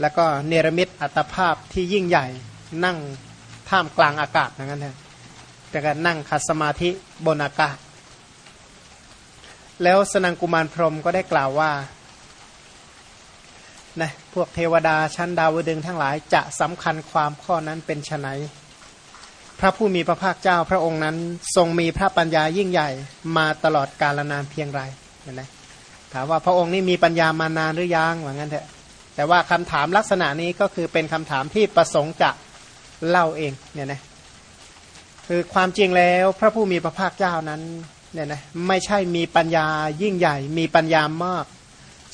แล้วก็เนรมิตอัตภาพที่ยิ่งใหญ่นั่งท่ามกลางอากาศอย่างนั้นเถอะแต่การนั่งคัดสมาธิบนอากาศ แล้วสนังกุมารพรมก็ได้กล่าวว่านะพวกเทวดาชั้นดาวดึงทั้งหลายจะสำคัญความข้อนั้นเป็นไนพระผู้มีพระภาคเจ้าพระองค์นั้นทรงมีพระปัญญายิ่งใหญ่มาตลอดกาลนานเพียงไรเห็นไหมถามว่าพระองค์นี่มีปัญญามานานหรือยังว่างั้นเถอะ แต่ว่าคำถามลักษณะนี้ก็คือเป็นคำถามที่ประสงค์จะเล่าเองเนี่ยนะคือความจริงแล้วพระผู้มีพระภาคเจ้านั้นเนี่ยนะไม่ใช่มีปัญญายิ่งใหญ่ มีปัญญามาก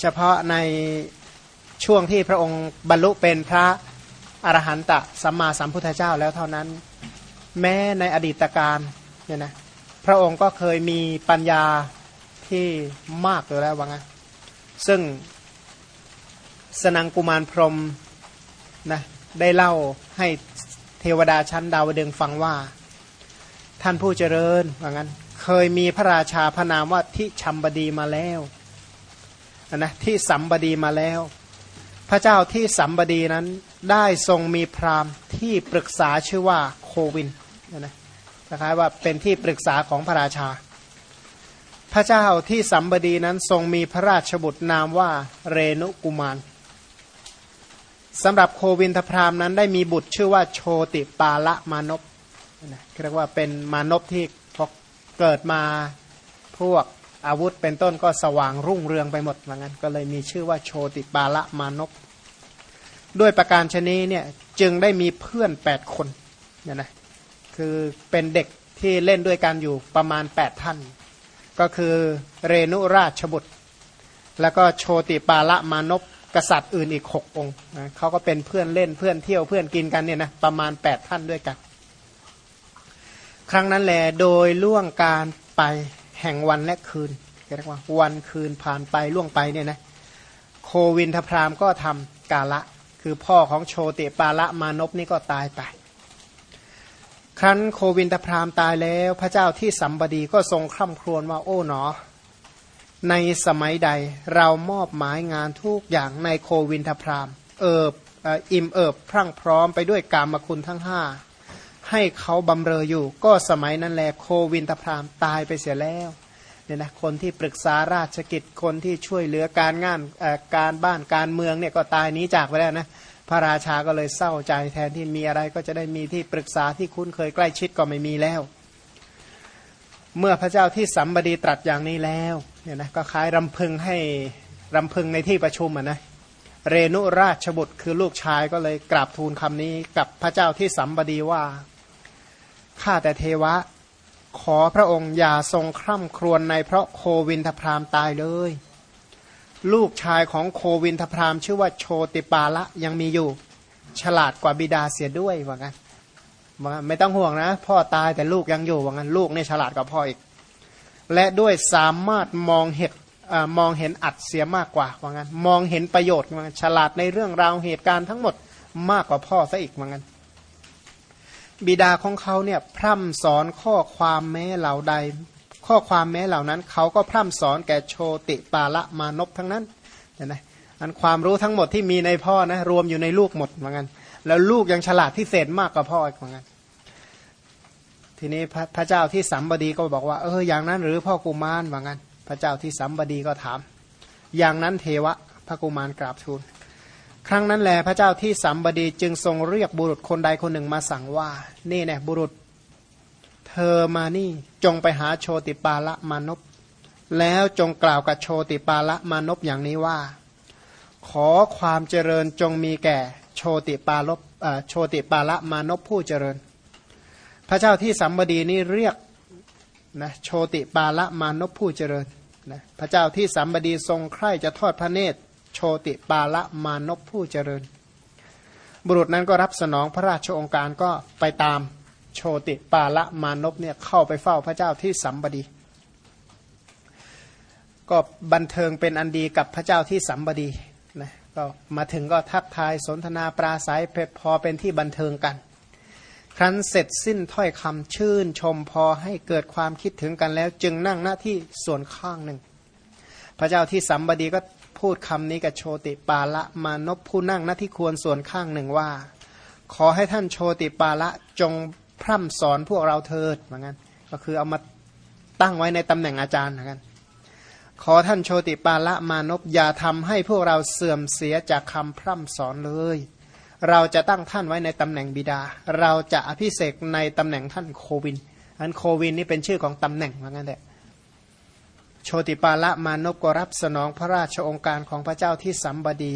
เฉพาะในช่วงที่พระองค์บรรลุเป็นพระอรหันตะสัมมาสัมพุทธเจ้าแล้วเท่านั้น แม้ในอดีตการเนี่ยนะพระองค์ก็เคยมีปัญญาที่มากอยู่แล้วว่างั้นซึ่ง สนังกุมารพรมนะได้เล่าให้เทวดาชั้นดาวเดึงฟังว่า ท่านผู้เจริญว่างั้น เคยมีพระราชาพระนามว่าทิชัมบดีมาแล้วนะที่สัมบดีมาแล้ว พระเจ้าที่สัมบดีนั้นได้ทรงมีพราหมณ์ที่ปรึกษาชื่อว่าโควินนะคล้ายว่าเป็นที่ปรึกษาของพระราชา พระเจ้าที่สัมบดีนั้นทรงมีพระราชบุตรนามว่าเรนุกุมาร สำหรับโควินทพรามนั้นได้มีบุตรชื่อว่าโชติปาละมานพนะเรียกว่าเป็นมานพที่พอเกิดมาพวกอาวุธเป็นต้นก็สว่างรุ่งเรืองไปหมดเหมือนกันก็เลยมีชื่อว่าโชติปาละมานพด้วยประการชนีเนี่ยจึงได้มีเพื่อนแปดคนเนี่ยนะคือเป็นเด็กที่เล่นด้วยกันอยู่ประมาณแปดท่าน ก็คือเรนุราชบุตร แล้วก็โชติปาละมานพ กษัตริย์อื่นอีกหกองค์นะเขาก็เป็นเพื่อนเล่นเพื่อนเที่ยวเพื่อนกินกันเนี่ยนะประมาณแปดท่านด้วยกัน ครั้งนั้นแหละโดยล่วงการไปแห่งวันและคืนเรียกว่าวันคืนผ่านไปล่วงไปเนี่ยนะโควินทพรามก็ทำกาละ คือพ่อของโชติปาละมานพนี่ก็ตายไป ครั้นโควินทพรามตายแล้ว พระเจ้าที่สัมบดีก็ทรงคร่ำครวญว่าโอ้หนอ ในสมัยใดเรามอบหมายงานทุกอย่างในโควินทพรามเอิบอิ่มเอิบพรั่งพร้อมไปด้วยกามคุณทั้งห้าให้เขาบำเรออยู่ ก็สมัยนั้นแหละโควินทพรามตายไปเสียแล้วเนี่ยนะคนที่ปรึกษาราชกิจคนที่ช่วยเหลือการงานการบ้านการเมืองเนี่ยก็ตายนี้จากไปแล้วนะพระราชาก็เลยเศร้าใจแทนที่มีอะไรก็จะได้มีที่ปรึกษาที่คุ้นเคยใกล้ชิดก็ไม่มีแล้ว เมื่อพระเจ้าที่สัมบดีตรัสอย่างนี้แล้ว เนี่ยนะก็คล้ายรำพึงให้รำพึงในที่ประชุมอะนะเรนุราชบุตรคือลูกชายก็เลยกราบทูลคำนี้กับพระเจ้าที่สัมบดีว่า ข้าแต่เทวะ ขอพระองค์อย่าทรงคร่ำครวญในเพราะโควินทพรามตายเลย ลูกชายของโควินทพรามชื่อว่าโชติปาละยังมีอยู่ ฉลาดกว่าบิดาเสียด้วยว่างั้นไม่ต้องห่วงนะ พ่อตายแต่ลูกยังอยู่ว่างั้นลูกเนี่ยฉลาดกว่าพ่ออีก และด้วยสามารถมองเห็นมองเห็นอัดเสียมากกว่าว่างั้น มองเห็นประโยชน์ว่างั้นฉลาดในเรื่องราวเหตุการณ์ทั้งหมดมากกว่าพ่อซะอีกว่างั้น บิดาของเขาเนี่ยพร่ำสอนข้อความแม้เหล่าใด ข้อความแม้เหล่านั้น เขาก็พร่ำสอนแก่โชติปาละมานพทั้งนั้นเห็นไหมอันความรู้ทั้งหมดที่มีในพ่อนะรวมอยู่ในลูกหมดเหมือนกันแล้วลูกยังฉลาดพิเศษมากกว่าพ่ออีกเหมือนกัน ทีนี้พระพระเจ้าที่สัมบดีก็บอกว่าเอออย่างนั้นหรือพ่อกุมารว่างั้น พระเจ้าที่สัมบดีก็ถาม อย่างนั้นเทวะพระกุมารกราบทูล ครั้งนั้นแหลพระเจ้าที่สัมบดีจึงทรงเรียกบุรุษคนใดคนหนึ่งมาสั่งว่า นี่แน่บุรุษ เธอมานี่จงไปหาโชติปาละมานพแล้วจงกล่าวกับโชติปาละมานพอย่างนี้ว่า ขอความเจริญจงมีแก่ โชติปาลบโชติปาละมานพผู้เจริญ พระเจ้าที่สัมบดีนี่เรียกนะโชติปาละมานพผู้เจริญนะพระเจ้าที่สัมบดีทรงใคร่จะทอดพระเนตร โชติปาละมานพผู้เจริญ บุรุษนั้นก็รับสนองพระราชองค์การก็ไปตามโชติปาละมานพเนี่ยเข้าไปเฝ้าพระเจ้าที่สัมบดี ก็บันเทิงเป็นอันดีกับพระเจ้าที่สัมบดีนะก็มาถึงก็ทักทายสนทนาปราศัยพอเป็นที่บันเทิงกัน ครั้นเสร็จสิ้นถ้อยคำชื่น ชมพอให้เกิดความคิดถึงกันแล้ว จึงนั่งหน้าที่ส่วนข้างหนึ่ง พระเจ้าที่สัมบดีก็พูดคำนี้กับโชติปาละมานพผู้นั่งหน้าที่ควรส่วนข้างหนึ่งว่า ขอให้ท่านโชติปาละจงพร่ำสอนพวกเราเถิดเหมือนกันก็คือเอามาตั้งไว้ในตำแหน่งอาจารย์เหมือนกันขอท่านโชติปาละมานพอย่าทำให้พวกเราเสื่อมเสียจากคำพร่ำสอนเลย เราจะตั้งท่านไว้ในตำแหน่งบิดา เราจะอภิเษกในตำแหน่งท่านโควินอันโควินนี่เป็นชื่อของตำแหน่งเหมือนกันแหละโชติปาละมานพก็รับสนองพระราชองค์การของพระเจ้าที่สัมบดี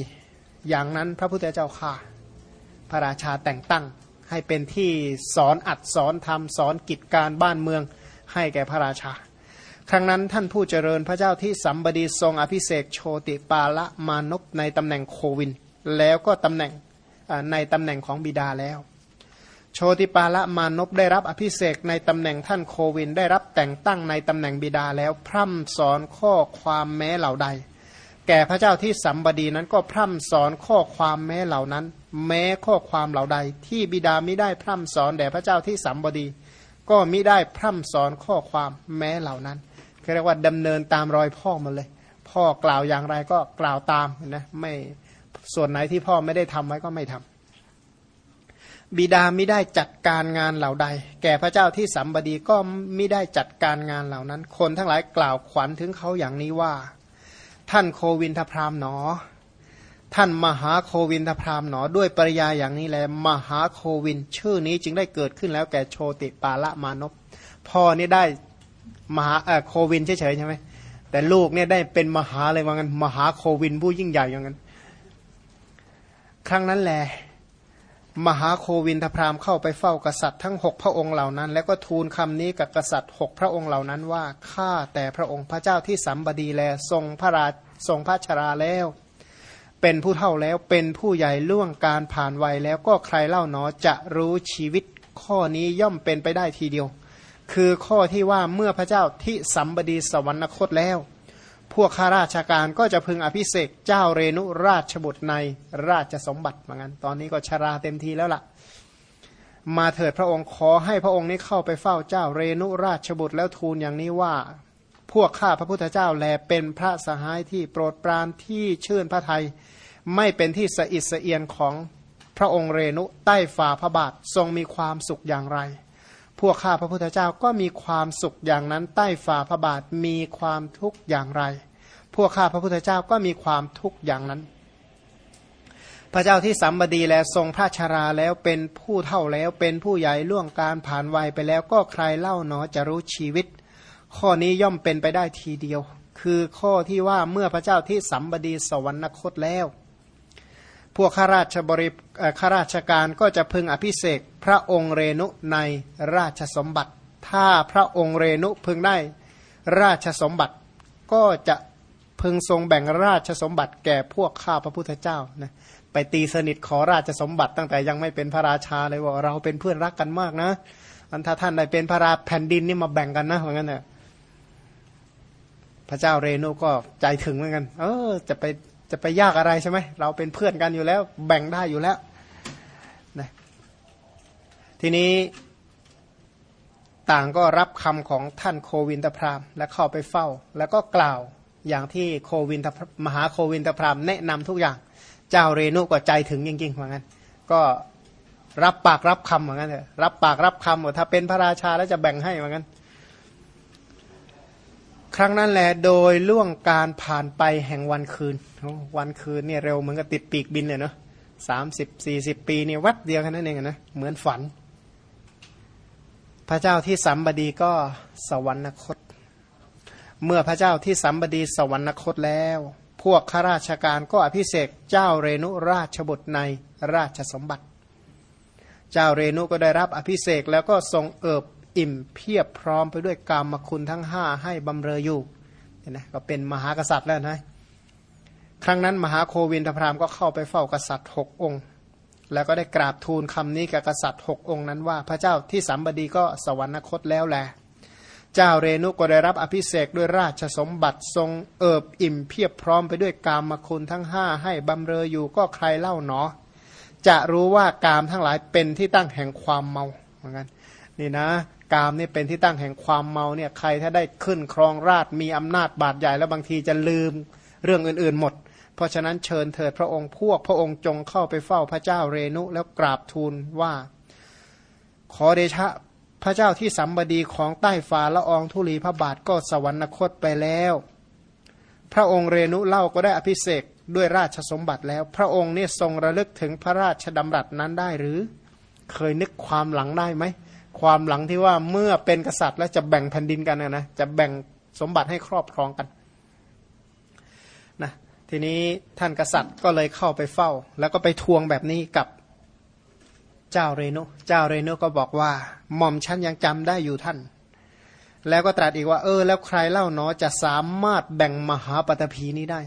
อย่างนั้นพระพุทธเจ้าค่ะ พระราชาแต่งตั้งให้เป็นที่สอนอัดสอนทำสอนกิจการบ้านเมืองให้แก่พระราชา ครั้งนั้นท่านผู้เจริญพระเจ้าที่สัมบดีทรงอภิเษกโชติปาละมานพในตำแหน่งโควิน แล้วก็ตำแหน่ง ในตำแหน่งของบิดาแล้ว โชติปาละมานพได้รับอภิเษกในตำแหน่งท่านโควินได้รับแต่งตั้งในตำแหน่งบิดาแล้ว พร่ำสอนข้อความแม้เหล่าใด แก่พระเจ้าที่สัมบดีนั้นก็พร่ำสอนข้อความแม้เหล่านั้น แม้ข้อความเหล่าใด ที่บิดาไม่ได้พร่ำสอนแด่พระเจ้าที่สัมบดี ก็มิได้พร่ำสอนข้อความแม้เหล่านั้นเรียกว่าดำเนินตามรอยพ่อมาเลย พ่อกล่าวอย่างไรก็กล่าวตามนะไม่ ส่วนไหนที่พ่อไม่ได้ทำไว้ก็ไม่ทำบิดาไม่ได้จัดการงานเหล่าใด แก่พระเจ้าที่สัมบดีก็ไม่ได้จัดการงานเหล่านั้น คนทั้งหลายกล่าวขวัญถึงเขาอย่างนี้ว่า ท่านโควินทพรามหนอ ท่านมหาโควินทพรามหนอ ด้วยปริยาอย่างนี้แลมหาโควิน ชื่อนี้จึงได้เกิดขึ้นแล้วแก่โชติปาละมานพพ่อนี่ได้มหาเออโควินเฉยๆใช่ไหมแต่ลูกเนี่ยได้เป็นมหาเลยว่างั้นมหาโควินผู้ยิ่งใหญ่อย่างนั้น ครั้งนั้นแหละมหาโควินทพรามเข้าไปเฝ้ากษัตริย์ทั้งหกพระองค์เหล่านั้น แล้วก็ทูลคำนี้กับกษัตริย์หกพระองค์เหล่านั้นว่าข้าแต่พระองค์พระเจ้าที่สัมบดีแลทรงพระราทรงพระชราแล้ว เป็นผู้เท่าแล้วเป็นผู้ใหญ่ล่วงการผ่านวัยแล้วก็ใครเล่าหนอจะรู้ชีวิตข้อนี้ย่อมเป็นไปได้ทีเดียว คือข้อที่ว่าเมื่อพระเจ้าที่สัมบดีสวรรคตแล้ว วกข้าราชการก็จะพึงอภิเษกเจ้าเรนุราชบุตรในราชสมบัติเหมือนกันตอนนี้ก็ชราเต็มทีแล้วล่ะ มาเถิดพระองค์ขอให้พระองค์นี้เข้าไปเฝ้าเจ้าเรนุราชบุตรแล้วทูลอย่างนี้ว่า พวกข้าพระพุทธเจ้าแลเป็นพระสหายที่โปรดปรานที่ชื่นพระไทยไม่เป็นที่สะอิดสะเอียนของพระองค์เรนุใต้ฝ่าพระบาททรงมีความสุขอย่างไรพวกข้าพระพุทธเจ้าก็มีความสุขอย่างนั้นใต้ฝ่าพระบาทมีความทุกข์อย่างไร พวกข้าพระพุทธเจ้าก็มีความทุกข์อย่างนั้น พระเจ้าที่สัมบดีและทรงพระชาราแล้วเป็นผู้เท่าแล้วเป็นผู้ใหญ่ล่วงการผ่านวัยไปแล้วก็ใครเล่าเนาะจะรู้ชีวิต ข้อนี้ย่อมเป็นไปได้ทีเดียว คือข้อที่ว่าเมื่อพระเจ้าที่สัมบดีสวรรคตแล้ว พวกข้าราชบริข้าราชการก็จะพึงอภิเษกพระองค์เรนุในราชสมบัติ ถ้าพระองค์เรนุพึงได้ราชสมบัติก็จะ พึงทรงแบ่งราชสมบัติแก่พวกข้าพระพุทธเจ้านะไปตีสนิทขอราชสมบัติตั้งแต่ยังไม่เป็นพระราชาเลยว่าเราเป็นเพื่อนรักกันมากนะอันถ้าท่านได้เป็นพระราแผ่นดินนี่มาแบ่งกันนะเหมือนกันเนอะพระเจ้าเรโนก็ใจถึงเหมือนกัน เออ จะไปจะไปยากอะไรใช่ไหมเราเป็นเพื่อนกันอยู่แล้ว แบ่งได้อยู่แล้วนะทีนี้ต่างก็รับคำของท่านโควินทพรามและเข้าไปเฝ้า แล้วก็กล่าว อย่างที่โควินทมหาโควินทพรามแนะนำทุกอย่าง เจ้าเรนุก็ใจถึงจริงๆเหมือนกันก็รับปากรับคำเหมือนกันเลยรับปากรับคำว่าถ้าเป็นพระราชาแล้วจะแบ่งให้เหมือนกันครั้งนั้นแหละโดยล่วงการผ่านไปแห่งวันคืน วันคืนเนี่ยเร็วเหมือนกับติดปีกบินเลยเนาะสามสิบสี่สิบปีเนี่ยวัดเดียวแค่นั้นเองนะเหมือนฝัน พระเจ้าที่สัมบดีก็สวรรคต เมื่อพระเจ้าที่สัมบดีสวรรคตแล้ว พวกข้าราชการก็อภิเษกเจ้าเรนุราชบุตรในราชสมบัติ เจ้าเรนุก็ได้รับอภิเษกแล้วก็ทรงเอิบอิ่มเพียบพร้อมไปด้วยกามคุณทั้งห้าให้บำเรออยู่เนี่ยนะก็เป็นมหากษัตริย์แล้วนะครั้งนั้นมหาโควินทพรามก็เข้าไปเฝ้ากษัตริย์หกองค์ แล้วก็ได้กราบทูลคำนี้กับกษัตริย์หกองค์นั้นว่าพระเจ้าที่สัมบดีก็สวรรคตแล้วแหละ เจ้าเรนุก็ได้รับอภิเษกด้วยราชสมบัติทรงเอิบอิ่มเพียบพร้อมไปด้วยกามคุณทั้งห้าให้บำเรออยู่ก็ใครเล่าเนาะจะรู้ว่ากามทั้งหลายเป็นที่ตั้งแห่งความเมาเหมือนกันนี่นะกามนี่เป็นที่ตั้งแห่งความเมาเนี่ยใครถ้าได้ขึ้นครองราชมีอำนาจบาดใหญ่แล้วบางทีจะลืมเรื่องอื่นๆหมด เพราะฉะนั้นเชิญเถิดพระองค์พวกพระองค์จงเข้าไปเฝ้าพระเจ้าเรนุแล้วกราบทูลว่า ขอเดชะ พระเจ้าที่สัมบดีของใต้ฟ้าละอองธุลีพระบาทก็สวรรคตไปแล้ว พระองค์เรนุเล่าก็ได้อภิเษกด้วยราชสมบัติแล้ว พระองค์นี่ทรงระลึกถึงพระราชดำรัสนั้นได้หรือ เคยนึกความหลังได้ไหม ความหลังที่ว่าเมื่อเป็นกษัตริย์แล้วจะแบ่งแผ่นดินกันนะนะจะแบ่งสมบัติให้ครอบครองกันนะทีนี้ท่านกษัตริย์ก็เลยเข้าไปเฝ้า แล้วก็ไปทวงแบบนี้กับ เจ้าเรนุ เจ้าเรนุก็บอกว่า หม่อมฉันยังจำได้อยู่ท่าน แล้วก็ตรัสอีกว่า เออ แล้วใครเล่าเนาะจะสามารถแบ่งมหาปฐพีนี้ได้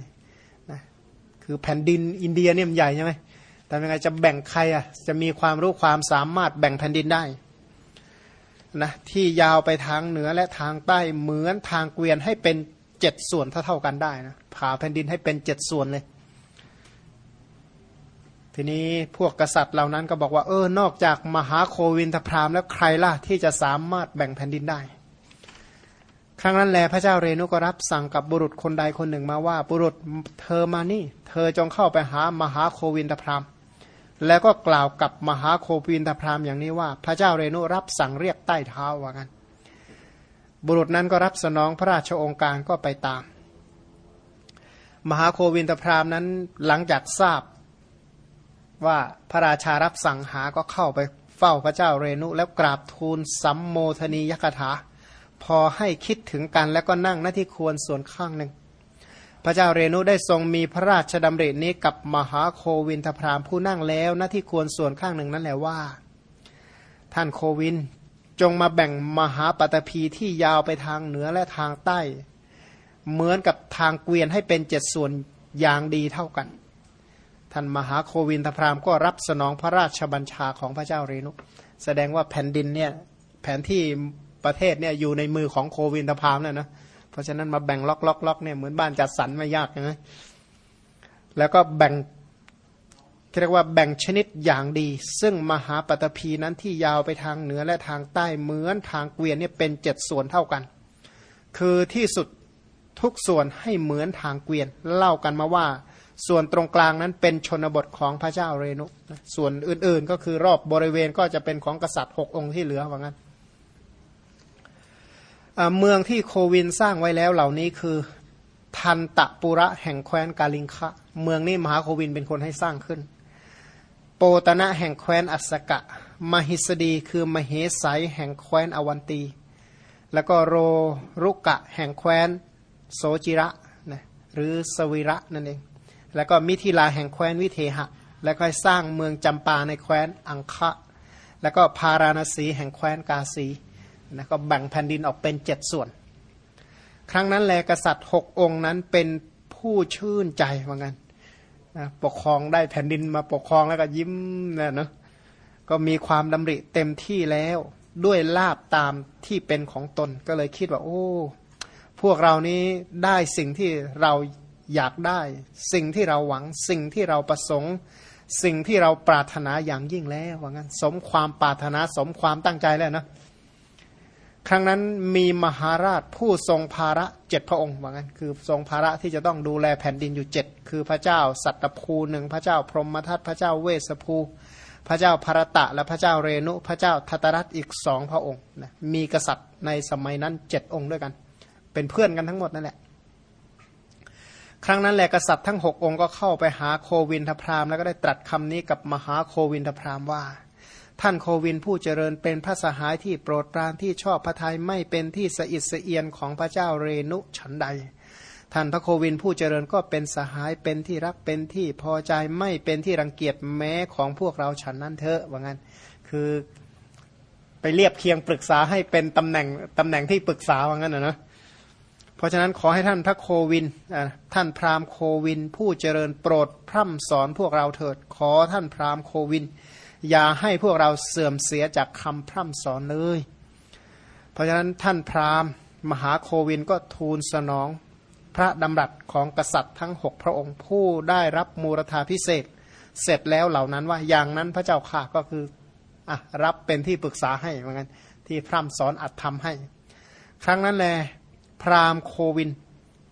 นะคือแผ่นดินอินเดียเนี่ยมันใหญ่ใช่ไหมแต่ยังไงจะแบ่งใครอะจะมีความรู้ความสามารถแบ่งแผ่นดินได้นะที่ยาวไปทางเหนือและทางใต้เหมือนทางเกวียนให้เป็นเจ็ดส่วนเท่าเท่ากันได้นะผ่าแผ่นดินให้เป็นเจ็ดส่วนเลย ทีนี้พวกกษัตริย์เหล่านั้นก็บอกว่าเออนอกจากมหาโควินทพรามแล้วใครล่ะที่จะสามารถแบ่งแผ่นดินได้ ครั้งนั้นแลพระเจ้าเรนุก็รับสั่งกับบุรุษคนใดคนหนึ่งมาว่าบุรุษเธอมานี่ เธอจงเข้าไปหามหาโควินทพรามแล้วก็กล่าวกับมหาโควินทพรามอย่างนี้ว่า พระเจ้าเรนุรับสั่งเรียกใต้เท้าว่างั้นบุรุษนั้นก็รับสนองพระราชองค์การก็ไปตาม มหาโควินทพรามนั้นหลังจากทราบ ว่าพระราชารับสั่งหาก็เข้าไปเฝ้าพระเจ้าเรนุ แล้วกราบทูลสัมโมทนียกถา พอให้คิดถึงกันแล้วก็นั่งหน้าที่ควรส่วนข้างหนึ่ง พระเจ้าเรนุได้ทรงมีพระราชดำรินี้กับมหาโควินทพรามผู้นั่งแล้วหน้าที่ควรส่วนข้างหนึ่งนั่นแหละว่า ท่านโควินจงมาแบ่งมหาปตพีที่ยาวไปทางเหนือและทางใต้ เหมือนกับทางเกวียนให้เป็นเจ็ดส่วนอย่างดีเท่ากัน ท่านมหาโควินทพรามก็รับสนองพระราชบัญชาของพระเจ้าเรนุ แสดงว่าแผ่นดินเนี่ยแผนที่ประเทศเนี่ยอยู่ในมือของโควินทพรามเนี่ยนะเพราะฉะนั้นมาแบ่งล็อกล็อกล็อกเนี่ยเหมือนบ้านจัดสรรไม่ยากนะแล้วก็แบ่งเรียกว่าแบ่งชนิดอย่างดี ซึ่งมหาปตพีนั้นที่ยาวไปทางเหนือและทางใต้เหมือนทางเกวียนเนี่ยเป็นเจ็ดส่วนเท่ากัน คือที่สุดทุกส่วนให้เหมือนทางเกวียน เล่ากันมาว่า ส่วนตรงกลางนั้นเป็นชนบทของพระเจ้าเรนุส่วนอื่นๆ ก็คือรอบบริเวณก็จะเป็นของกษัตริย์หกองค์ที่เหลือว่างั้นเมืองที่โควินสร้างไว้แล้วเหล่านี้คือทันตะปุระแห่งแคว้นกาลิงคะเมืองนี้มหาโควินเป็นคนให้สร้างขึ้น โปตนะแห่งแคว้นอัสกะ มหิสดีคือมเหสัยแห่งแคว้นอวันตี แล้วก็โรรุกะแห่งแคว้นโสจิระนะหรือสวิระนั่นเอง แล้วก็มิถิลาแห่งแคว้นวิเทหะ แล้วก็สร้างเมืองจำปาในแคว้นอังคะ แล้วก็พาราณสีแห่งแคว้นกาสีนะก็แบ่งแผ่นดินออกเป็นเจ็ดส่วน ครั้งนั้นแลกษัตริย์หกองค์นั้นเป็นผู้ชื่นใจว่างั้นนะปกครองได้แผ่นดินมาปกครองแล้วก็ยิ้มนะเนาะก็มีความดำริเต็มที่แล้วด้วยลาบตามที่เป็นของตนก็เลยคิดว่า โอ้ พวกเรานี้ได้สิ่งที่เรา อยากได้ สิ่งที่เราหวัง สิ่งที่เราประสงค์ สิ่งที่เราปรารถนาอย่างยิ่งแล้วว่างั้น สมความปรารถนาสมความตั้งใจแล้วนะครั้งนั้นมีมหาราชผู้ทรงภาระเจ็ดพระองค์ว่างั้น คือทรงภาระที่จะต้องดูแลแผ่นดินอยู่เจ็ดคือพระเจ้าสัตตภูหนึ่งพระเจ้าพรหมทัตพระเจ้าเวสภู พระเจ้าภารตะ และพระเจ้าเรนุพระเจ้าทัตรัตอีกสองพระองค์นะมีกษัตริย์ในสมัยนั้นเจ็ดองค์ด้วยกัน เป็นเพื่อนกันทั้งหมดนั่นแหละ ครั้งนั้นแหละกษัตริย์ทั้งหกองค์ก็เข้าไปหาโควินทพรามแล้วก็ได้ตรัสคำนี้กับมหาโควินทพรามว่า ท่านโควินผู้เจริญเป็นพระสหายที่โปรดปรานที่ชอบพระทัยไม่เป็นที่สะอิดสะเอียนของพระเจ้าเรนุฉันใด ท่านพระโควินผู้เจริญก็เป็นสหายเป็นที่รักเป็นที่พอใจไม่เป็นที่รังเกียจแม้ของพวกเราฉันนั้นเถอะว่างั้น คือไปเรียบเคียงปรึกษาให้เป็นตำแหน่งตำแหน่งที่ปรึกษาว่างั้นนะนะ เพราะฉะนั้นขอให้ท่านพระโควินท่านพราหมณ์โควิน ผู้เจริญโปรดพร่ำสอนพวกเราเถิด ขอท่านพราหมณ์โควิน อย่าให้พวกเราเสื่อมเสียจากคำพร่ำสอนเลย เพราะฉะนั้นท่านพราหมณ์ มหาโควินก็ทูลสนองพระดำรัสของกษัตริย์ทั้งหกพระองค์ผู้ได้รับมูรธาพิเศษ เสร็จแล้วเหล่านั้นว่าอย่างนั้นพระเจ้าข่าก็คืออะรับเป็นที่ปรึกษาให้เหมือนกันที่พร่ำสอนอัดทำให้ ครั้งนั้นแล พราหมณ์โควิน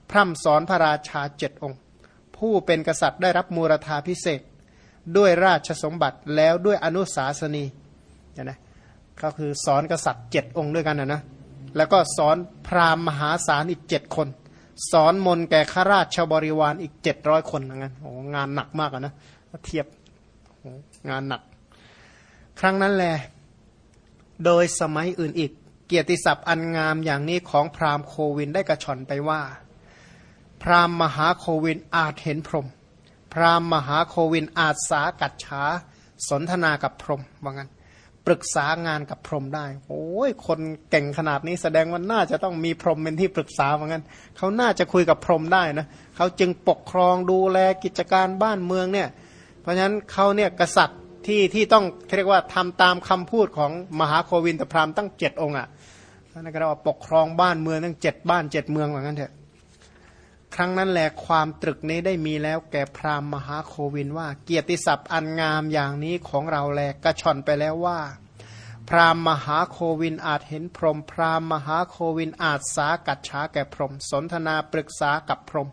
พร่ำสอนพระราชาเจ็ดองค์ ผู้เป็นกษัตริย์ได้รับมูรธาพิเศษ ด้วยราชสมบัติแล้วด้วยอนุสาสนีเนี่ยนะก็คือสอนกษัตริย์เจ็ดองค์ด้วยกันนะนะแล้วก็สอนพราหมณ์มหาศาลอีกเจ็ดคน สอนมนแก่ข้าราชบริวารอีกเจ็ดร้อยคนงั้นโอ้งานหนักมากนะเทียบงานหนัก ครั้งนั้นแหละโดยสมัยอื่นอีก เกียรติศัพท์อันงามอย่างนี้ของพราหมณ์โควินได้กระชอนไปว่า พราหมณ์มหาโควินอาจเห็นพรหมพราหมณ์มหาโควินอาจสากัดฉาสนทนากับพรหมว่างั้นปรึกษางานกับพรหมได้ โอ้ยคนเก่งขนาดนี้แสดงว่าน่าจะต้องมีพรหมเป็นที่ปรึกษาว่างั้นเขาน่าจะคุยกับพรหมได้นะเขาจึงปกครองดูแลกิจการบ้านเมืองเนี่ย เพราะฉะนั้นเขาเนี่ยกษัตริย์ที่ที่ต้องเรียกว่าทำตามคำพูดของมหาโควินตพรามตั้งเจ็ดองค์อะ นั่นก็เรียกว่าปกครองบ้านเมืองตั้งเจ็ดบ้านเจ็ดเมืองว่างั้นเถอะครั้งนั้นแหละความตรึกนี้ได้มีแล้วแก่พราหมณ์มหาโควินว่า เกียรติศัพท์อันงามอย่างนี้ของเราแลกระชอนไปแล้วว่า พราหมณ์มหาโควินอาจเห็นพรหมพราหมณ์มหาโควินอาจสากัดช้าแก่พรหมสนทนาปรึกษากับพรหม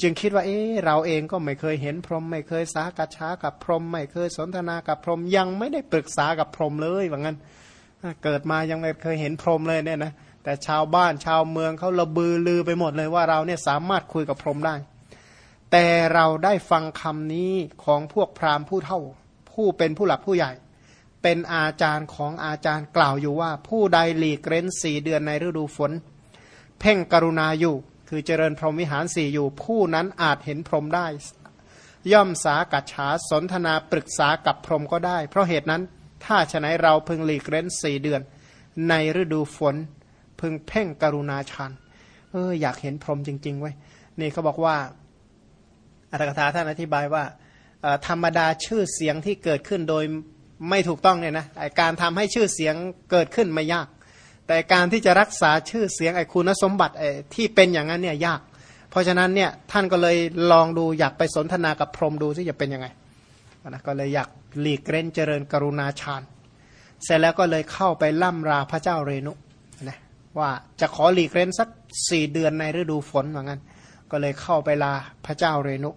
จึงคิดว่าเอ๊เราเองก็ไม่เคยเห็นพรหมไม่เคยสากัดช้ากับพรหมไม่เคยสนทนากับพรหมยังไม่ได้ปรึกษากับพรหมเลยว่างั้น เกิดมายังไม่เคยเห็นพรหมเลยเนี่ยนะแต่ชาวบ้านชาวเมืองเขาระบือลือไปหมดเลยว่าเราเนี่ยสามารถคุยกับพรหมได้ แต่เราได้ฟังคำนี้ของพวกพราหมณ์ผู้เท่า ผู้เป็นผู้หลักผู้ใหญ่ เป็นอาจารย์ของอาจารย์กล่าวอยู่ว่า ผู้ใดหลีกเร้นสี่เดือนในฤดูฝน เพ่งกรุณาอยู่ คือเจริญพรหมวิหารสี่อยู่ ผู้นั้นอาจเห็นพรหมได้ ย่อมสากัดฉาสนทนาปรึกษากับพรหมก็ได้ เพราะเหตุนั้น ถ้าฉะนั้นเราพึงหลีกเร้นสี่เดือน ในฤดูฝนพึงเพ่งกรุณาฌานเอออยากเห็นพรหมจริงๆไว้นี่เขาบอกว่าอัตถกถาท่านอธิบายว่าธรรมดาชื่อเสียงที่เกิดขึ้นโดยไม่ถูกต้องเนี่ยนะการทำให้ชื่อเสียงเกิดขึ้นไม่ยาก แต่การที่จะรักษาชื่อเสียงไอ้คุณสมบัติไอ้ที่เป็นอย่างนั้นเนี่ยยาก เพราะฉะนั้นเนี่ยท่านก็เลยลองดูอยากไปสนทนากับพรหมดูที่จะเป็นยังไง นะก็เลยอยากหลีกเล่นเจริญกรุณาฌานเสร็จแล้วก็เลยเข้าไปล่ำราพระเจ้าเรนุนะว่าจะขอหลีกเล่นสักสี่เดือนในฤดูฝนเหมือนกันก็เลยเข้าไปลาพระเจ้าเรนุ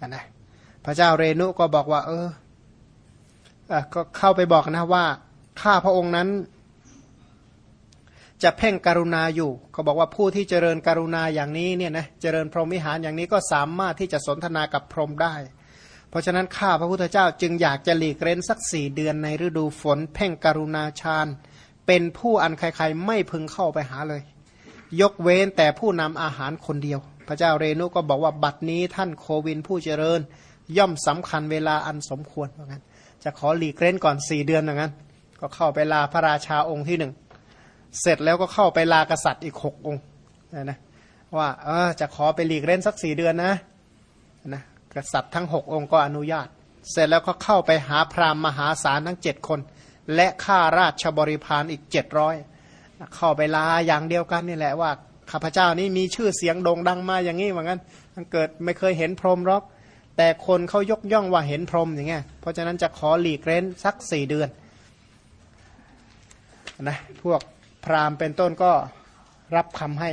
นนะพระเจ้าเรนุก็บอกว่า เออก็เข้าไปบอกนะว่าข้าพระองค์นั้น จะเพ่งกรุณาอยู่เขาบอกว่าผู้ที่เจริญกรุณาอย่างนี้เนี่ยนะเจริญพรหมิหารอย่างนี้ก็สามารถที่จะสนทนากับพรหมได้ เพราะฉะนั้นข้าพระพุทธเจ้าจึงอยากจะหลีกเล่นสักสี่เดือนในฤดูฝน เพ่งกรุณาฌานเป็นผู้อันใครๆไม่พึงเข้าไปหาเลย ยกเว้นแต่ผู้นำอาหารคนเดียว พระเจ้าเรนุก็บอกว่าบัดนี้ท่านโควินผู้เจริญ ย่อมสำคัญเวลาอันสมควรเหมือนกันจะขอหลีกเล่นก่อนสี่เดือนเหมือนกันก็เข้าไปลาพระราชาองค์ที่หนึ่งเสร็จแล้วก็เข้าไปลากษัตริย์อีกหกองค์นะว่าเออจะขอไปหลีกเล่นสักสี่เดือนนะ กษัตริย์ทั้งหกองค์ก็อนุญาต เสร็จแล้วก็เข้าไปหาพราหมณ์มหาศาลทั้งเจ็ดคน และข้าราชบริพารอีกเจ็ดร้อยเข้าไปลาอย่างเดียวกันนี่แหละว่าข้าพเจ้านี่มีชื่อเสียงโด่งดังมาอย่างนี้เหมือนกันมันเกิดไม่เคยเห็นพรหมหรอก แต่คนเขายกย่องว่าเห็นพรหมอย่างเงี้ยเพราะฉะนั้นจะขอหลีกเล้นสักสี่เดือนนะพวกพราหมณ์เป็นต้นก็รับคำให้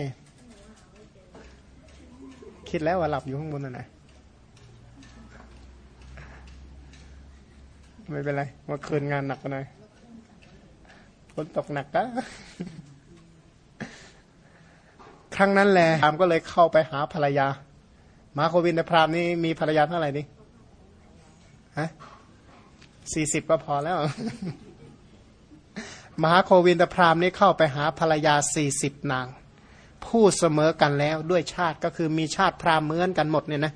คิดแล้วว่าหลับอยู่ข้างบนนั่นแหละ ไม่เป็นไรว่าคืนงานหนักไปหน่อยฝนตกหนักก็ครั้งนั้นแหละพรามก็เลยเข้าไปหาภรรยา มาโควินในพรามนี่มีภรรยาเท่าไหร่นี่ฮะสี่สิบก็พอแล้ว มหาโควินตพรามนี่เข้าไปหาภรรยาสี่สิบนาง ผู้เสมอกันแล้วด้วยชาติก็คือมีชาติพรามเหมือนกันหมดเนี่ยนะ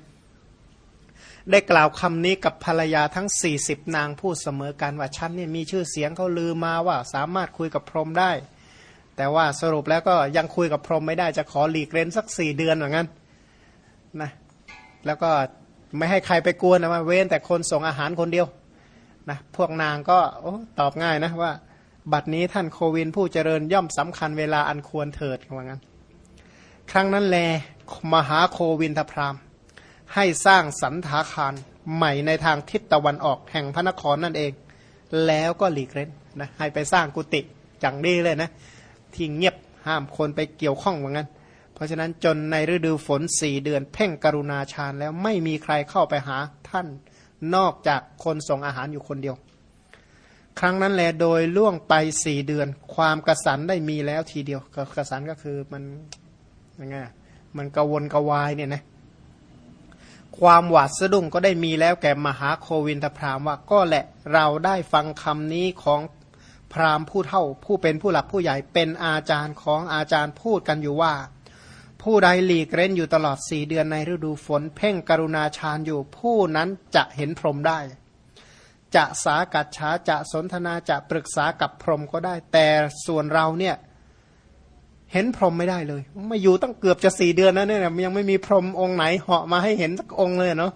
ได้กล่าวคำนี้กับภรรยาทั้ง 40 นางพูดเสมอกันว่าฉันเนี่ยมีชื่อเสียงเขาลือมาว่าสามารถคุยกับพรหมได้ แต่ว่าสรุปแล้วก็ยังคุยกับพรหมไม่ได้จะขอหลีกเล่นสักสี่เดือนเหมือนกันนะแล้วก็ไม่ให้ใครไปกวนนะว่าเว้นแต่คนส่งอาหารคนเดียวนะพวกนางก็ตอบง่ายนะว่า บัดนี้ท่านโควินผู้เจริญย่อมสำคัญเวลาอันควรเถิดว่างั้น ครั้งนั้นแลมหาโควินทพราม ให้สร้างสันถาคารใหม่ในทางทิศตะวันออกแห่งพระนครนั่นเอง แล้วก็หลีกเล่นนะให้ไปสร้างกุฏิจังดีเลยนะที่เงียบห้ามคนไปเกี่ยวข้องเหมือนกันเพราะฉะนั้นจนในฤดูฝนสี่เดือนเพ่งกรุณาฌานแล้วไม่มีใครเข้าไปหาท่านนอกจากคนส่งอาหารอยู่คนเดียว ครั้งนั้นแหละโดยล่วงไปสี่เดือน ความกระสันได้มีแล้วทีเดียวกระสันก็คือมันยังไงมันกระวนกระวายเนี่ยนะ ความหวาดสะดุ้งก็ได้มีแล้วแก่มหาโควินทพรามว่าก็แหละเราได้ฟังคำนี้ของพราหมณ์ผู้เท่า ผู้เป็นผู้หลักผู้ใหญ่เป็นอาจารย์ของอาจารย์พูดกันอยู่ว่า ผู้ใดหลีกเล่นอยู่ตลอดสี่เดือนในฤดูฝน เพ่งกรุณาฌานอยู่ผู้นั้นจะเห็นพรหมได้ จะสากัดช้าจะสนทนาจะปรึกษากับพรหมก็ได้ แต่ส่วนเราเนี่ย เห็นพรหมไม่ได้เลย มาอยู่ตั้งเกือบจะสี่เดือนนะเนี่ยยังไม่มีพรหมองค์ไหนเหาะมาให้เห็นสักองค์เลยเนาะ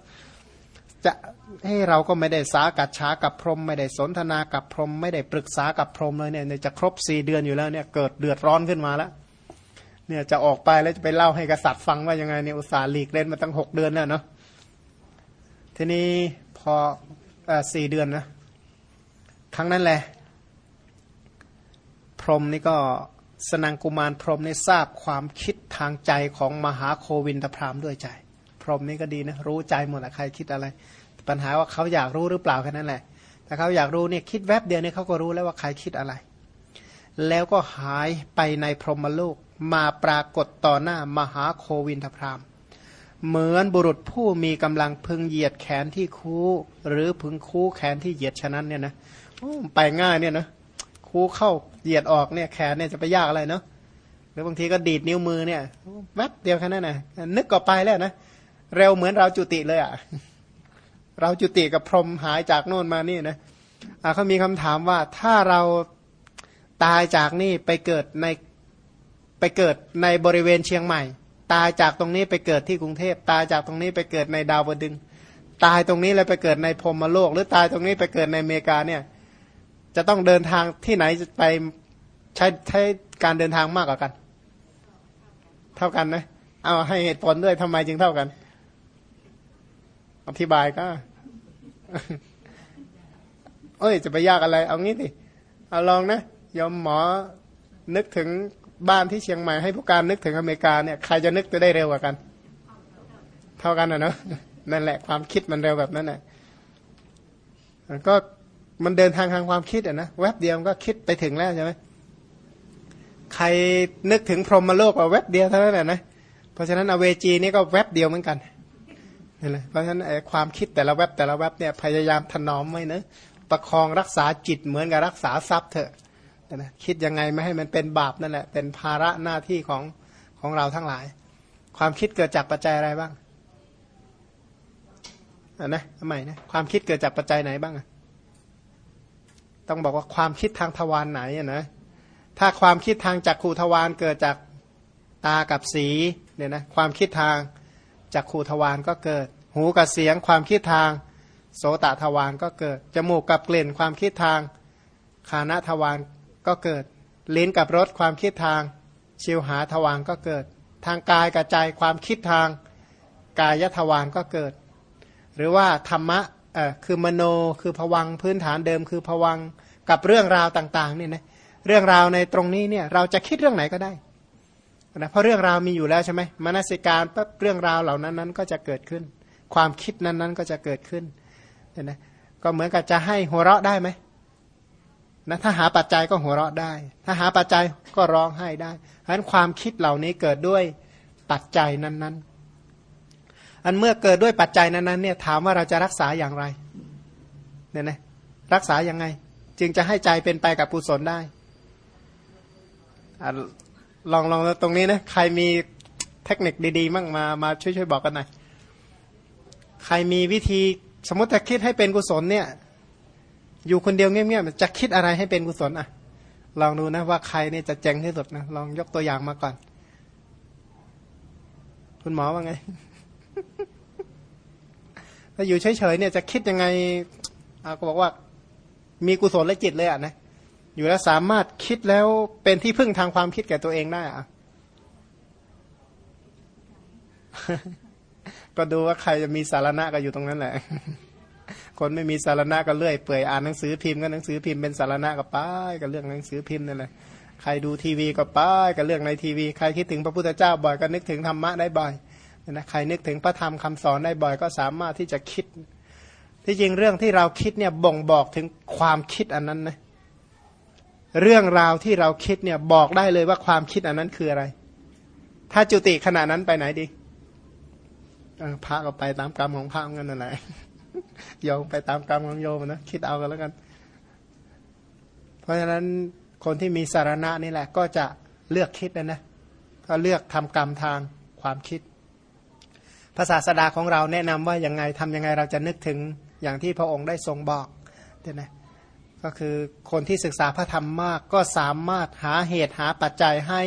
จะให้เราก็ไม่ได้สากัดช้ากับพรหมไม่ได้สนทนากับพรหมไม่ได้ปรึกษากับพรหมเลยเนี่ยจะครบสี่เดือนอยู่แล้วเนี่ยเกิดเดือดร้อนขึ้นมาแล้วเนี่ยจะออกไปแล้วจะไปเล่าให้กษัตริย์ฟังว่ายังไงเนี่ยอุตส่าห์หลีกเล่นมาตั้งหกเดือนแล้วเนาะทีนี้พอสี่เดือนนะครั้งนั้นแหละ พรหมนี่ก็ สนังกุมารพรหมในทราบความคิดทางใจของมหาโควินทพรามด้วยใจ พรหมนี่ก็ดีนะรู้ใจหมดอะใครคิดอะไร ปัญหาว่าเขาอยากรู้หรือเปล่าแค่นั้นแหละแต่เขาอยากรู้เนี่ยคิดแวบเดียวเนี่ยเขาก็รู้แล้วว่าใครคิดอะไร แล้วก็หายไปในพรหมโลกมาปรากฏต่อหน้ามหาโควินทพรามเหมือนบุรุษผู้มีกำลังพึงเหยียดแขนที่คูหรือพึงคูแขนที่เหยียดฉะนั้นเนี่ยนะไปง่ายเนี่ยนะ คูเข้าเหยียดออกเนี่ยแขนเนี่ยจะไปยากอะไรเนาะหรือบางทีก็ดีดนิ้วมือเนี่ยแวบเดียวแค่นั้นนะนึกก็ไปแล้วนะเร็วเหมือนเราจุติเลยอะ่ะเราจุติกับพรหมหายจากโน่นมานี่นะเขามีคำถามว่าถ้าเราตายจากนี่ไปเกิดในไปเกิดในบริเวณเชียงใหม่ ตายจากตรงนี้ไปเกิดที่กรุงเทพตายจากตรงนี้ไปเกิดในดาวดึง ตายตรงนี้แล้วไปเกิดในพรมโลก หรือตายตรงนี้ไปเกิดในอเมริกาเนี่ย จะต้องเดินทางที่ไหนไปใช้ใช้การเดินทางมากกว่ากัน เท่ากันนะเอาให้เหตุผลด้วยทำไมจึงเท่ากัน อธิบายก็ เอ้ย จะไปยากอะไร เอางี้สิเอาลองนะยอมหมอนึกถึงบ้านที่เชียงใหม่ให้ผู้การนึกถึงอเมริกาเนี่ยใครจะนึกจะได้เร็วกว่ากัน เท่ากันนะเนาะนั่นแหละความคิดมันเร็วแบบนั้นแหละก็ มันเดินทางทางความคิดอะนะแวบเดียวก็คิดไปถึงแล้วใช่ไหมใครนึกถึงพรหมโลกว่าแวบเดียวเท่านั้นแหละนะเพราะฉะนั้นอเวจีนี่ก็แวบเดียวเหมือนกันนี่แหละเพราะฉะนั้นความคิดแต่ละแวบแต่ละแวบเนี่ยพยายามถนอมไว้นะประคองรักษาจิตเหมือนกับรักษาทรัพย์เถอะนะคิดยังไงไม่ให้มันเป็นบาปนั่นแหละ เป็นภาระหน้าที่ของของเราทั้งหลาย ความคิดเกิดจากปัจจัยอะไรบ้างอะนะทำไมนะความคิดเกิดจากปัจจัยไหนบ้างอะ ต้องบอกว่าความคิดทางทวารไหนนะถ้าความคิดทางจักขูทวารเกิดจากตากับสีเนี่ยนะความคิดทางจักขูทวารก็เกิด หูกับเสียง ความคิดทางโสตทวารก็เกิด จมูกกับกลิ่น ความคิดทางคานะทวารก็เกิด ลิ้นกับรสความคิดทางชิวหาทวารก็เกิด ทางกายกับใจความคิดทางกายทวารก็เกิด หรือว่าธรรมะ คือมโนคือผวังพื้นฐานเดิมคือผวังกับเรื่องราวต่างๆเนี่ยนะเรื่องราวในตรงนี้เนี่ยเราจะคิดเรื่องไหนก็ได้นะเพราะเรื่องราวมีอยู่แล้วใช่ไหมมนสิการปั๊บเรื่องราวเหล่านั้นนั้นก็จะเกิดขึ้น ความคิดนั้นนั้นก็จะเกิดขึ้นเนี่ยนะก็เหมือนกับจะให้หัวเราะได้ไหมนะถ้าหาปัจจัยก็หัวเราะได้ ถ้าหาปัจจัยก็ร้องไห้ได้เพราะฉะนั้นความคิดเหล่านี้เกิดด้วยปัจจัยนั้นๆ อันเมื่อเกิดด้วยปัจจัยนั้นๆเนี่ยถามว่าเราจะรักษาอย่างไรเนี่ยนะรักษายังไง จึงจะให้ใจเป็นไปกับกุศลได้อลองลองตรงนี้นะใครมีเทคนิคดีๆมั่งมามาช่วยช่วยบอกกันหน่อยใครมีวิธีสมมติจะคิดให้เป็นกุศลเนี่ย อยู่คนเดียวเงียบๆจะคิดอะไรให้เป็นกุศลอะ ลองดูนะว่าใครเนี่ยจะเจ๋งที่สุดนะลองยกตัวอย่างมาก่อน คุณหมอว่าไง ถ้าอยู่เฉยๆเนี่ยจะคิดยังไงก็บอกว่ามีกุศลและจิตเลยอะนะอยู่แล้วสามารถคิดแล้วเป็นที่พึ่งทางความคิดแก่ตัวเองได้อะก็ดูว่าใครจะมีสารณะก็อยู่ตรงนั้นแหละ คนไม่มีสารณะก็เลื่อยเปื่อยอ่านหนังสือพิมพ์ก็หนังสือพิมพ์เป็นสารณะก็ป้ายกับเรื่องหนังสือพิมพ์นั่นแหละใครดูทีวีก็ป้ายกับเรื่องในทีวี ใครคิดถึงพระพุทธเจ้าบ่อยก็นึกถึงธรรมะได้บ่อย นะใครนึกถึงพระธรรมคำสอนได้บ่อยก็สามารถที่จะคิด ที่จริงเรื่องที่เราคิดเนี่ยบ่งบอกถึงความคิดอันนั้นนะเรื่องราวที่เราคิดเนี่ยบอกได้เลยว่าความคิดอันนั้นคืออะไร ถ้าจุติขณะนั้นไปไหนดีพระก็ไปตามกรรมของพระกันนั่นแหละโยมไปตามกรรมของโยมนะคิดเอากันแล้วกัน เพราะฉะนั้นคนที่มีสารณะนี่แหละ ก็จะเลือกคิดนะนะก็เลือกทำกรรมทางความคิด ภาษาสดาของเราแนะนำว่ายังไงทำยังไงเราจะนึกถึงอย่างที่พระองค์ได้ทรงบอกเดี๋ยนะก็คือคนที่ศึกษาพระธรรมมากก็สามารถหาเหตุหาปัจจัยให้